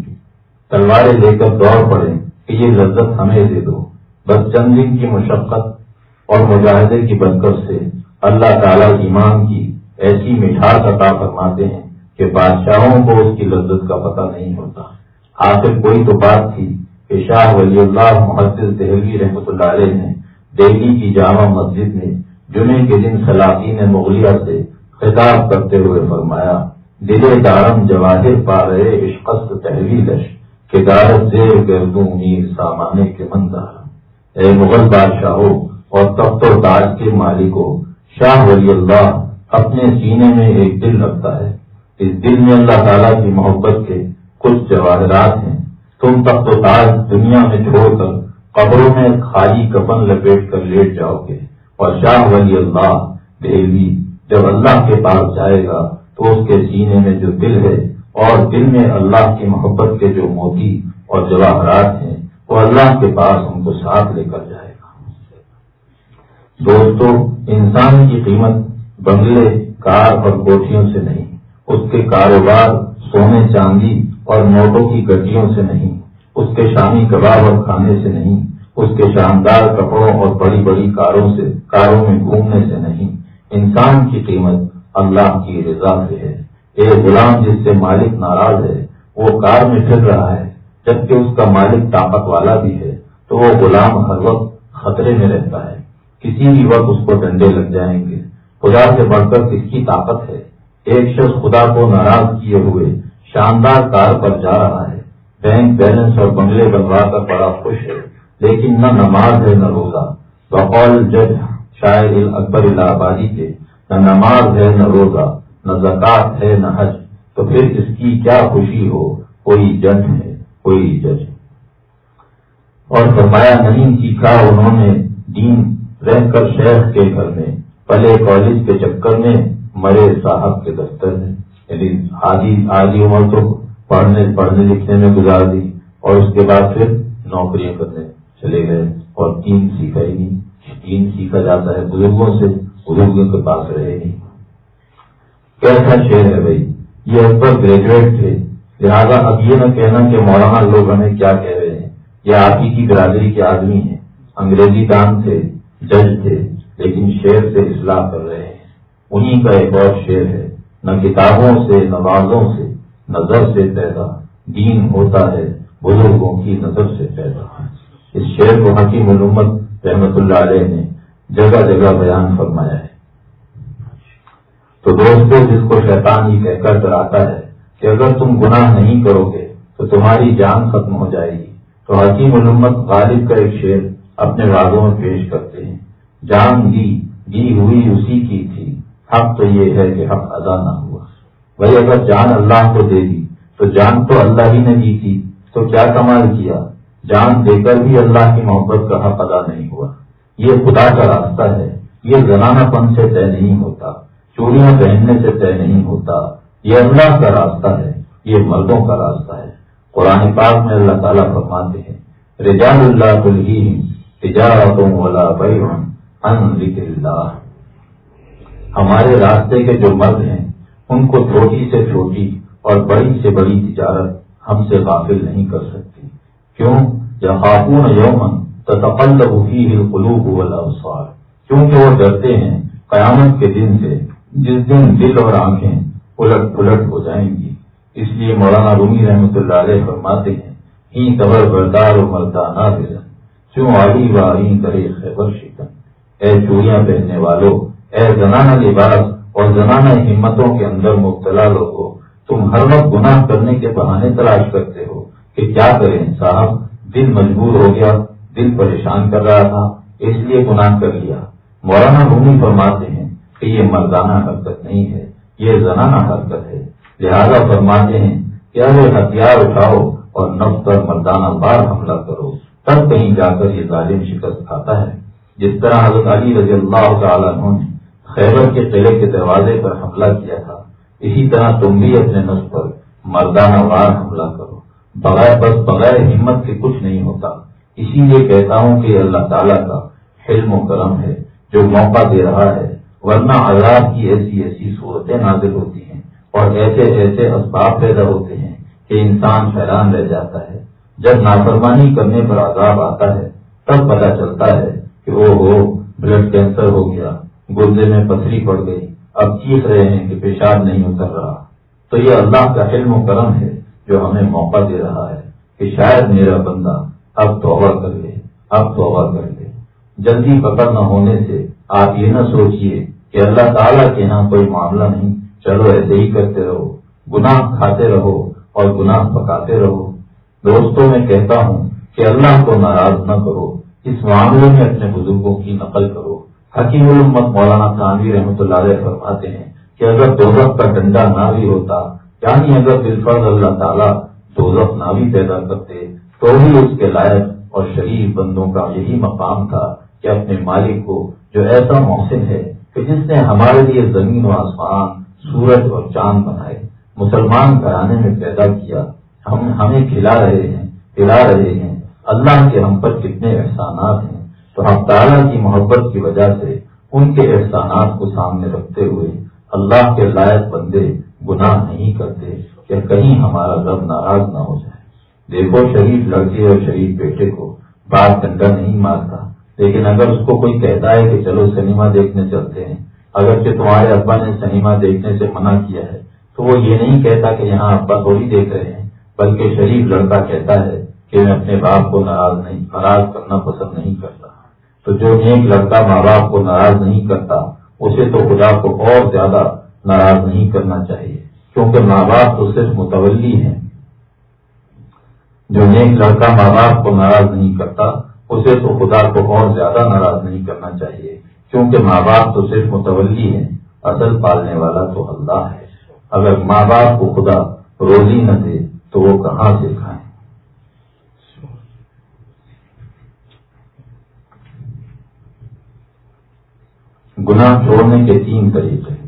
تلواریں لے کر دوڑ پڑے کہ یہ لذت ہمیں دے دو۔ بس چند دن کی مشقت اور مجاہدے کی برکت سے اللہ تعالیٰ ایمان کی ایسی مٹھاس عطا فرماتے ہیں کہ بادشاہوں کو اس کی لذت کا پتہ نہیں ہوتا۔ آخر کوئی تو بات تھی کہ شاہ ولی اللہ محدث دہلوی رحمۃ اللہ علیہ نے دہلی کی جامع مسجد میں جمعے کے دن سلاطین مغلیہ سے خطاب کرتے ہوئے فرمایا، دل دارم جواہر پا رہے عشقست تحویلش کہ دارت زیر گردوں میر سامانے کے مندار۔ اے مغل بادشاہوں اور تخت و تاج کے مالکوں شاہ ولی اللہ اپنے سینے میں ایک دل رکھتا ہے۔ اس دل میں اللہ تعالیٰ کی محبت کے کچھ جواہرات ہیں۔ تم تب تو تاج دنیا میں چھوڑ کر قبروں میں خالی کپن لپیٹ کر لیٹ جاؤ گے۔ اور شاہ ولی اللہ دہلی جب اللہ کے پاس جائے گا تو اس کے سینے میں جو دل ہے اور دل میں اللہ کی محبت کے جو موتی اور جواہرات ہیں، وہ اللہ کے پاس ان کو ساتھ لے کر جائے گا۔ دوستو، انسان کی قیمت بنگلے، کار اور کوٹھیوں سے نہیں۔ اس کے کاروبار سونے چاندی اور نوٹوں کی گڈیوں سے نہیں، اس کے شامی کباب اور کھانے سے نہیں، اس کے شاندار کپڑوں اور بڑی بڑی کاروں سے، کاروں میں گھومنے سے نہیں۔ انسان کی قیمت اللہ کی رضا سے ہے۔ ایک غلام جس سے مالک ناراض ہے، وہ کار میں پھر رہا ہے۔ جبکہ اس کا مالک طاقت والا بھی ہے، تو وہ غلام ہر وقت خطرے میں رہتا ہے۔ کسی بھی وقت اس کو ڈنڈے لگ جائیں گے۔ خدا سے بڑھ کر کس کی طاقت ہے؟ ایک شخص خدا کو ناراض کیے ہوئے شاندار کار پر جا رہا ہے۔ بینک بیلنس اور بنگلے بنوا کر بڑا خوش ہے، لیکن نہ نماز ہے، نہ روزہ۔ بقول جج شاید اکبر الہ آبادی کے، نہ نماز ہے، نہ روزہ، نہ زکات ہے، نہ حج۔ تو پھر اس کی کیا خوشی ہو؟ کوئی جج ہے، کوئی جج۔ اور فرمایا نہیں سیکھا انہوں نے دین رہ کر شہر کے گھر میں، پلے کالج کے چکر میں مرے صاحب کے دفتر میں۔ یعنی آدھی آدھی عمر تو پڑھنے پڑھنے لکھنے میں گزار دی اور اس کے بعد پھر نوکریاں کرنے چلے گئے اور تین سیکھا ہی نہیں۔ تین سیکھا جاتا ہے بزرگوں سے، بزرگوں کے پاس رہے نہیں۔ کیسا شعر ہے بھائی؟ یہ اکبر گریجویٹ تھے۔ لہٰذا اب یہ نہ کہنا کہ مولانا لوگ ہمیں کیا کہہ رہے ہیں۔ یہ آپ ہی کی برادری کے آدمی ہیں۔ انگریزی دان تھے، جج تھے، لیکن شعر سے اصلاح کر رہے ہیں۔ انہی کا ایک اور شعر ہے، نہ کتابوں سے نوازوں سے نظر سے پیدا، دین ہوتا ہے بزرگوں کی نظر سے پیدا۔ اس شعر کو حکیم علومت رحمت اللہ علیہ نے جگہ جگہ بیان فرمایا ہے۔ تو دوستوں جس کو شیطان یہ کہہ کر ڈراتا ہے کہ اگر تم گناہ نہیں کرو گے تو تمہاری جان ختم ہو جائے گی۔ تو حکیم علومت غالب کا ایک شعر اپنے وادوں میں پیش کرتے ہیں۔ جان دی دی ہوئی اسی کی تھی۔ حق تو یہ ہے کہ حق ادا نہ ہوا۔ بھائی اگر جان اللہ کو دے دی، تو جان تو اللہ ہی نے دی تھی۔ تو کیا کمال کیا؟ جان دے کر بھی اللہ کی محبت کا حق ادا نہیں ہوا۔ یہ خدا کا راستہ ہے۔ یہ زنانہ پن سے طے نہیں ہوتا۔ چوڑیاں پہننے سے طے نہیں ہوتا۔ یہ اللہ کا راستہ ہے۔ یہ مردوں کا راستہ ہے۔ قرآن پاک میں اللہ تعالیٰ فرماتے ہیں، رجال اللہ تجارتوں والا اللہ۔ ہمارے راستے کے جو مرد ہیں، ان کو چھوٹی سے چھوٹی اور بڑی سے بڑی تجارت ہم سے غافل نہیں کر سکتی۔ کیوں؟ یا خاتون یومن تقل قلوب والابصار۔ کیونکہ وہ ڈرتے ہیں قیامت کے دن سے، جس دن دل اور آنکھیں الٹ پلٹ ہو جائیں گی۔ اس لیے مولانا رومی رحمۃ اللہ علیہ فرماتے ہیں، ہی قبر بردار و مردانہ دلن کیوں آئی و آئی کرے خیبر شکن اے چوریاں پہننے والوں اے زنانہ لباس اور زنانہ ہمتوں کے اندر مبتلا لوگوں تم ہر وقت گناہ کرنے کے بہانے تلاش کرتے ہو کہ کیا کریں صاحب؟ دل مجبور ہو گیا، دل پریشان کر رہا تھا، اس لیے گناہ کر لیا۔ مولانا رومی فرماتے ہیں کہ یہ مردانہ حرکت نہیں ہے، یہ زنانہ حرکت ہے۔ لہذا فرماتے ہیں کہ اگر ہتھیار اٹھاؤ اور نف پر مردانہ بار حملہ کرو، تب کہیں جا کر یہ ظالم شکست کھاتا ہے۔ جس طرح حضرت علی رضی اللہ تعالیٰ نے خیبر کے قلعے کے دروازے پر حملہ کیا تھا۔ اسی طرح تم بھی اپنے نسل پر مردانہ وار حملہ کرو۔ بغیر بس بغیر ہمت کے کچھ نہیں ہوتا۔ اسی لیے کہتا ہوں کہ اللہ تعالیٰ کا حلم و کرم ہے، جو موقع دے رہا ہے۔ ورنہ عذاب کی ایسی ایسی صورتیں نازل ہوتی ہیں اور ایسے ایسے اسباب پیدا ہوتے ہیں کہ انسان حیران رہ جاتا ہے۔ جب نافرمانی کرنے پر عذاب آتا ہے، تب پتہ چلتا ہے کہ وہ ہو، بلڈ کینسر ہو گیا۔ گردے میں پتھری پڑ گئی۔ اب چیخ رہے ہیں کہ پیشاب نہیں اتر رہا۔ تو یہ اللہ کا علم و کرم ہے جو ہمیں موقع دے رہا ہے کہ شاید میرا بندہ اب توبہ کر لے، اب توبہ کر لے۔ جلدی پکڑ نہ ہونے سے آپ یہ نہ سوچئے کہ اللہ تعالیٰ کے یہاں کوئی معاملہ نہیں۔ چلو ایسے ہی کرتے رہو۔ گناہ کھاتے رہو اور گناہ پکاتے رہو۔ دوستوں، میں کہتا ہوں کہ اللہ کو ناراض نہ کرو، اس معاملے میں اپنے بزرگوں کی نقل کرو۔ حکیم الامت مولانا خانوی رحمۃ اللہ علیہ فرماتے ہیں کہ اگر دوزخ کا ڈنڈا نہ بھی ہوتا یعنی اگر بالفرض اللہ تعالیٰ دوزخ نہ بھی پیدا کرتے، تو بھی اس کے لائق اور شریف بندوں کا یہی مقام تھا کہ اپنے مالک کو جو ایسا محسن ہے کہ جس نے ہمارے لیے زمین و آسمان، سورج اور چاند بنائے، مسلمان گھرانے میں پیدا کیا، ہم ہمیں کھلا رہے ہیں، پلا رہے ہیں، اللہ کے ہم پر کتنے احسانات ہیں۔ تو ہم تعالیٰ کی محبت کی وجہ سے ان کے احسانات کو سامنے رکھتے ہوئے اللہ کے لائق بندے گناہ نہیں کرتے کہ کہیں ہمارا رب ناراض نہ ہو جائے۔ دیکھو شریف لڑکے اور شریف بیٹے کو بات ڈنڈا نہیں مارتا، لیکن اگر اس کو کوئی کہتا ہے کہ چلو سنیما دیکھنے چلتے ہیں، اگرچہ تمہارے ابا نے سنیما دیکھنے سے منع کیا ہے، تو وہ یہ نہیں کہتا کہ یہاں ابا تھوڑی دیکھ رہے ہیں، بلکہ شریف لڑکا کہتا ہے کہ میں اپنے باپ کو ناراض نہیں، ناراض کرنا پسند نہیں کرتا۔ تو جو ایک لڑکا ماں باپ کو ناراض نہیں کرتا، اسے تو خدا کو اور زیادہ ناراض نہیں کرنا چاہیے، کیونکہ ماں باپ تو صرف متولی ہیں۔ جو نیک لڑکا ماں باپ کو ناراض نہیں کرتا، اسے تو خدا کو اور زیادہ ناراض نہیں کرنا چاہیے، کیونکہ ماں باپ تو صرف متولی ہیں۔ اصل پالنے والا تو اللہ ہے۔ اگر ماں باپ کو خدا روزی نہ دے، تو وہ کہاں سے کھائیں؟ گناہ چھوڑنے کے تین طریقے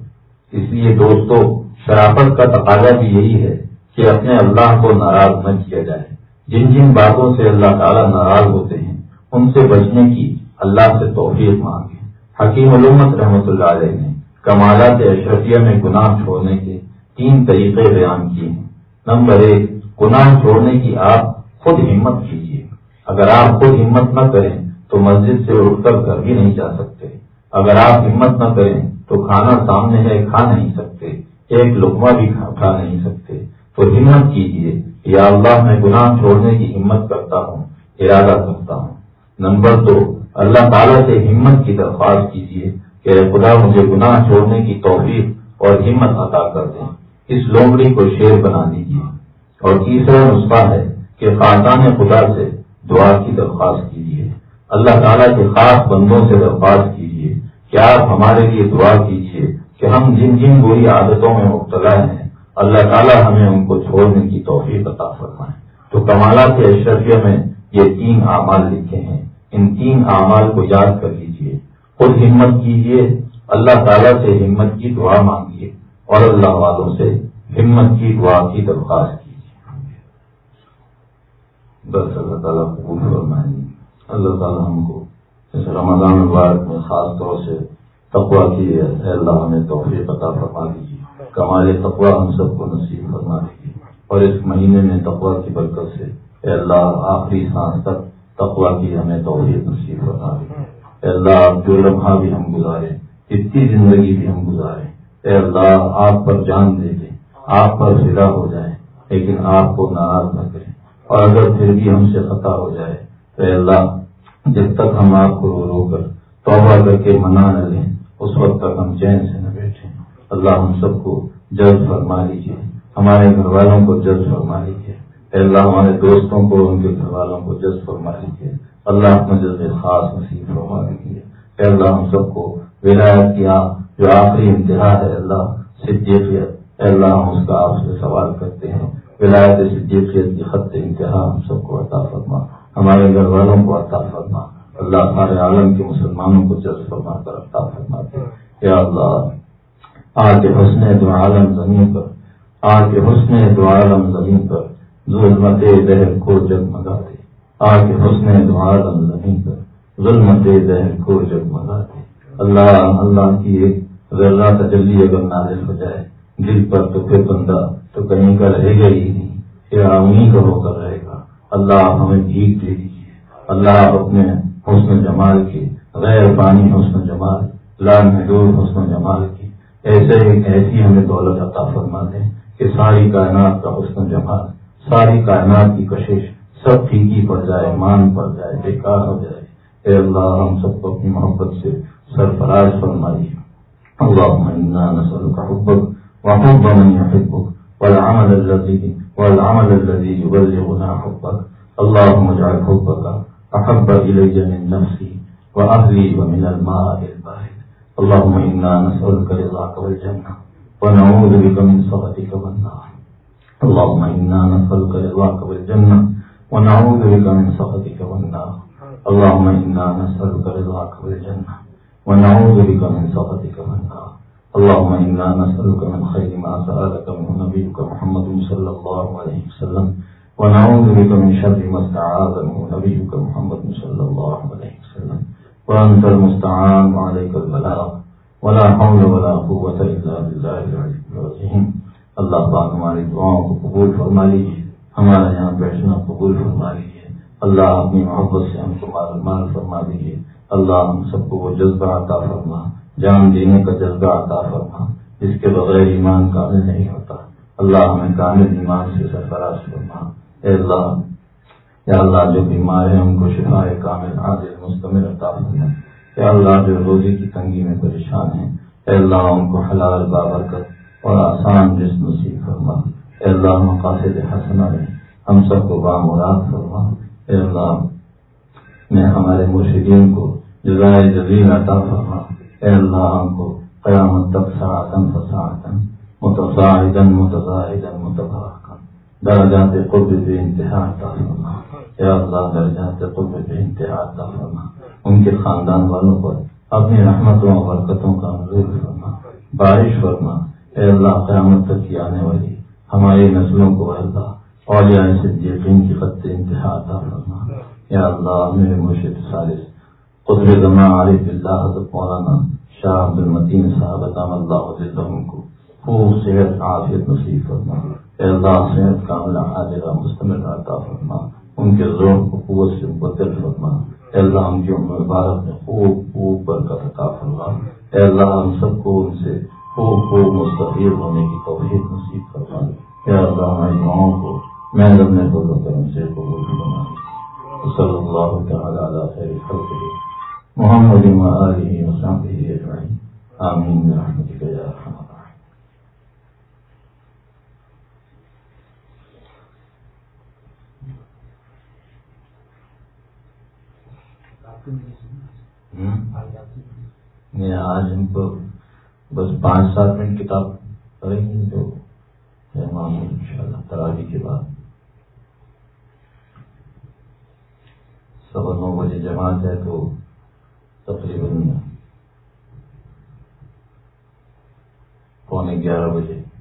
اس لیے دوستو، شرافت کا تقاضا بھی یہی ہے کہ اپنے اللہ کو ناراض نہ کیا جائے۔ جن جن باتوں سے اللہ تعالیٰ ناراض ہوتے ہیں، ان سے بچنے کی اللہ سے توفیق مانگے۔ حکیم علومت رحمۃ اللہ علیہ نے کمالات اشرفیہ میں گناہ چھوڑنے کے تین طریقے بیان کیے ہیں۔ نمبر ایک، گناہ چھوڑنے کی آپ خود ہمت کیجیے۔ اگر آپ خود ہمت نہ کریں تو مسجد سے اٹھ کر گھر بھی نہیں جا سکتے۔ اگر آپ ہمت نہ کریں تو کھانا سامنے ہے، کھا نہیں سکتے۔ ایک لقمہ بھی کھا نہیں سکتے۔ تو ہمت کیجیے یا اللہ میں گناہ چھوڑنے کی ہمت کرتا ہوں، ارادہ کرتا ہوں۔ نمبر دو، اللہ تعالیٰ سے ہمت کی درخواست کیجیے کہ خدا مجھے گناہ چھوڑنے کی توفیق اور ہمت عطا کر دیں۔ اس لومڑی کو شیر بنا دیجیے اور تیسرا نسخہ ہے کہ خاندان خدا سے دعا کی درخواست کیجیے اللہ تعالیٰ کے خاص بندوں سے درخواست کیجیے کہ آپ ہمارے لیے دعا کیجیے کہ ہم جن جن بری عادتوں میں مبتلا ہیں، اللہ تعالیٰ ہمیں ان کو چھوڑنے کی توفیق عطا فرمائے۔ تو کمالات اشرفیہ میں یہ تین اعمال لکھے ہیں۔ ان تین اعمال کو یاد کر لیجیے خود ہمت کیجیے اللہ تعالیٰ سے ہمت کی دعا مانگیے اور اللہ والوں سے ہمت کی دعا کی درخواست کیجیے بس اللہ تعالیٰ قبول فرمائیں اللہ تعالیٰ ہم کو اس رمضان مبارک میں خاص طور سے تقوا کی اللہ ہمیں توفیق عطا فرما دیجیے، کمال تقوا ہم سب کو نصیب فرما دیجیے۔ اور اس مہینے میں تقوا کی برکت سے اے اللہ آخری سانس تک تقوا کی ہمیں توفیق نصیب فرما دیجیے۔ اے اللہ جو لمحہ بھی ہم گزارے اتنی زندگی بھی ہم گزارے اے اللہ آپ پر جان دے دیں، آپ پر فدا ہو جائیں، لیکن آپ کو ناراض نہ کریں۔ اور اگر پھر بھی ہم سے خطا ہو جائے، تو اللہ جب تک ہم آپ کو رو رو کر توبہ کر کے منا نہ لیں، اس وقت تک ہم چین سے نہ بیٹھیں۔ اللہ ہم سب کو جلد فرما لیجیے۔ ہمارے گھر والوں کو جلد فرما لیجیے۔ اللہ، ہمارے دوستوں کو، ان کے گھر والوں کو جلد فرما لیجیے۔ اللہ اپنے جلد خاص نصیب فرما لیجیے اللہ، ہم سب کو ولایت کیا جو آخری انتہا ہے، اللہ، صدیقیت۔ اللہ، ہم اس کا آپ سے سوال کرتے ہیں۔ ولایت صدیقیت کی خط انتہا ہم سب کو عطا فرما۔ ہمارے گھر والوں کو عطا فرما، اللہ سارے عالم کے مسلمانوں کو جذب فرما کر عطا فرما دے۔ یا اللہ، آج کے حسن دو عالم زمین پر، آج کے حسن دو عالم زمین پر ظلمت دہر کو جگمگا دے۔ آج کے حسن دو عالم زمین پر ظلمت دہر کو جگمگا دے۔ اللہ اللہ کی ایک ذرا تجلی اگر نازل ہو جائے، دل پر تو پھر بندہ تو کہیں کا رہے گا ہی نہیں۔ پھر انہیں کا ہو کر اللہ ہمیں جیت دے۔ دیجیے اللہ اپنے حسن جمال کی غیر پانی حسن جمال، لال محدود حسن جمال کی ایسے ایسی ہمیں دولت عطا فرما دیں کہ ساری کائنات کا حسن جمال، ساری کائنات کی کشش سب ٹھیک پڑ جائے، مان پڑ جائے، بیکار ہو جائے۔ اے اللہ، ہم سب کو اپنی محبت سے سرفراز فرمائیے اللہ نسل کا حبت وحب من يحبك والعمل الذي والعمل الذي يبلغنا حبك. اللهم اجعل حبك أحب إلي من نفسي وأهلي ومن الماء البارد. اللهم إنا نسألك رضاك والجنة ونعوذ بك من سخطك والنار. اللهم إنا نسألك رضاك والجنة ونعوذ بك من سخطك والنار. اللهم إنا نسألك رضاك والجنة ونعوذ بك من سخطك والنار. اللهم إنا نسألك من خير ما سألك من نبيك محمد صلى الله عليه وسلم، ونعوذ بك من شر ما استعاذ منه نبيك محمد صلى الله عليه وسلم. وأنت المستعان وعليك البلاغ، ولا حول ولا قوة إلا بالله العلي العظيم. اللہ پاک ہماری دعاؤں کو قبول فرما لیجیے ہمارا یہاں بیٹھنا قبول فرما لیجیے اللہ اپنی محبت سے ہم کو مال فرما دیجیے اللہ ہم سب کو وہ جذبہ عطا فرما۔ جان دینے کا جذبہ عطا فرما، جس کے بغیر ایمان کامل نہیں ہوتا۔ اللہ ہمیں کامل ایمان سے سرفراز فرما۔ اے اللہ، یا اللہ جو بیمار ہیں، ان کو شفا کامل، عادل، مستمر عطا فرما۔ یا اللہ جو روزی کی تنگی میں پریشان ہیں، اے اللہ ان کو حلال بابرکت اور آسان جس نصیب فرما۔ اے اللہ، مقاصد حسنہ میں ہم سب کو بامراد فرما۔ اے اللہ، میں ہمارے مرشدین کو جزائے جزیر عطا فرما۔ اے اللہ ہم کو قیامت تک ساعتن فساعتن متصاعدن متزاعدن متبارکن درجات قرب بے انتہا عطا فرما۔ اے اللہ، درجات قرب بے انتہا عطا فرما۔ ان کے خاندان والوں پر اپنی رحمتوں اور برکتوں کا نظور فرما۔ بارش فرما۔ اے اللہ، قیامت تک کی آنے والی ہماری نسلوں کو اے اللہ اور یقین کی خط انتہا عطا فرما۔ یا اللہ، میرے مرشد سالس قدر زمان عارف اللہ حضرت مولانا شاہ عبد المدین صاحب اللہ کو خوب صحت عافیت نصیب فرما۔ اے اللہ صحت کاملہ حاضرہ مستمر عطا فرما۔ ان کے ذوق کو قوت سے بدل فرما۔ اے اللہ ہم کی عمر مبارک میں خوب خوب برکت عطا فرما۔ اے اللہ ہم سب کو ان سے خوب خوب مستفید ہونے کی توفیق نصیب فرما۔ اے اللہ ہماری دعاؤں کو میں نے بولوں کرم سے قبول محمد وآله وصحبه أجمعين آمين برحمتك يا أرحم الراحمين میں آج ہم کو بس پانچ سات منٹ کتاب پڑھیں گے جو ہے معمول ان شاء اللہ تراوی کے بعد سوا نو بجے جماعت ہے تو تقریباً پونے گیارہ بجے۔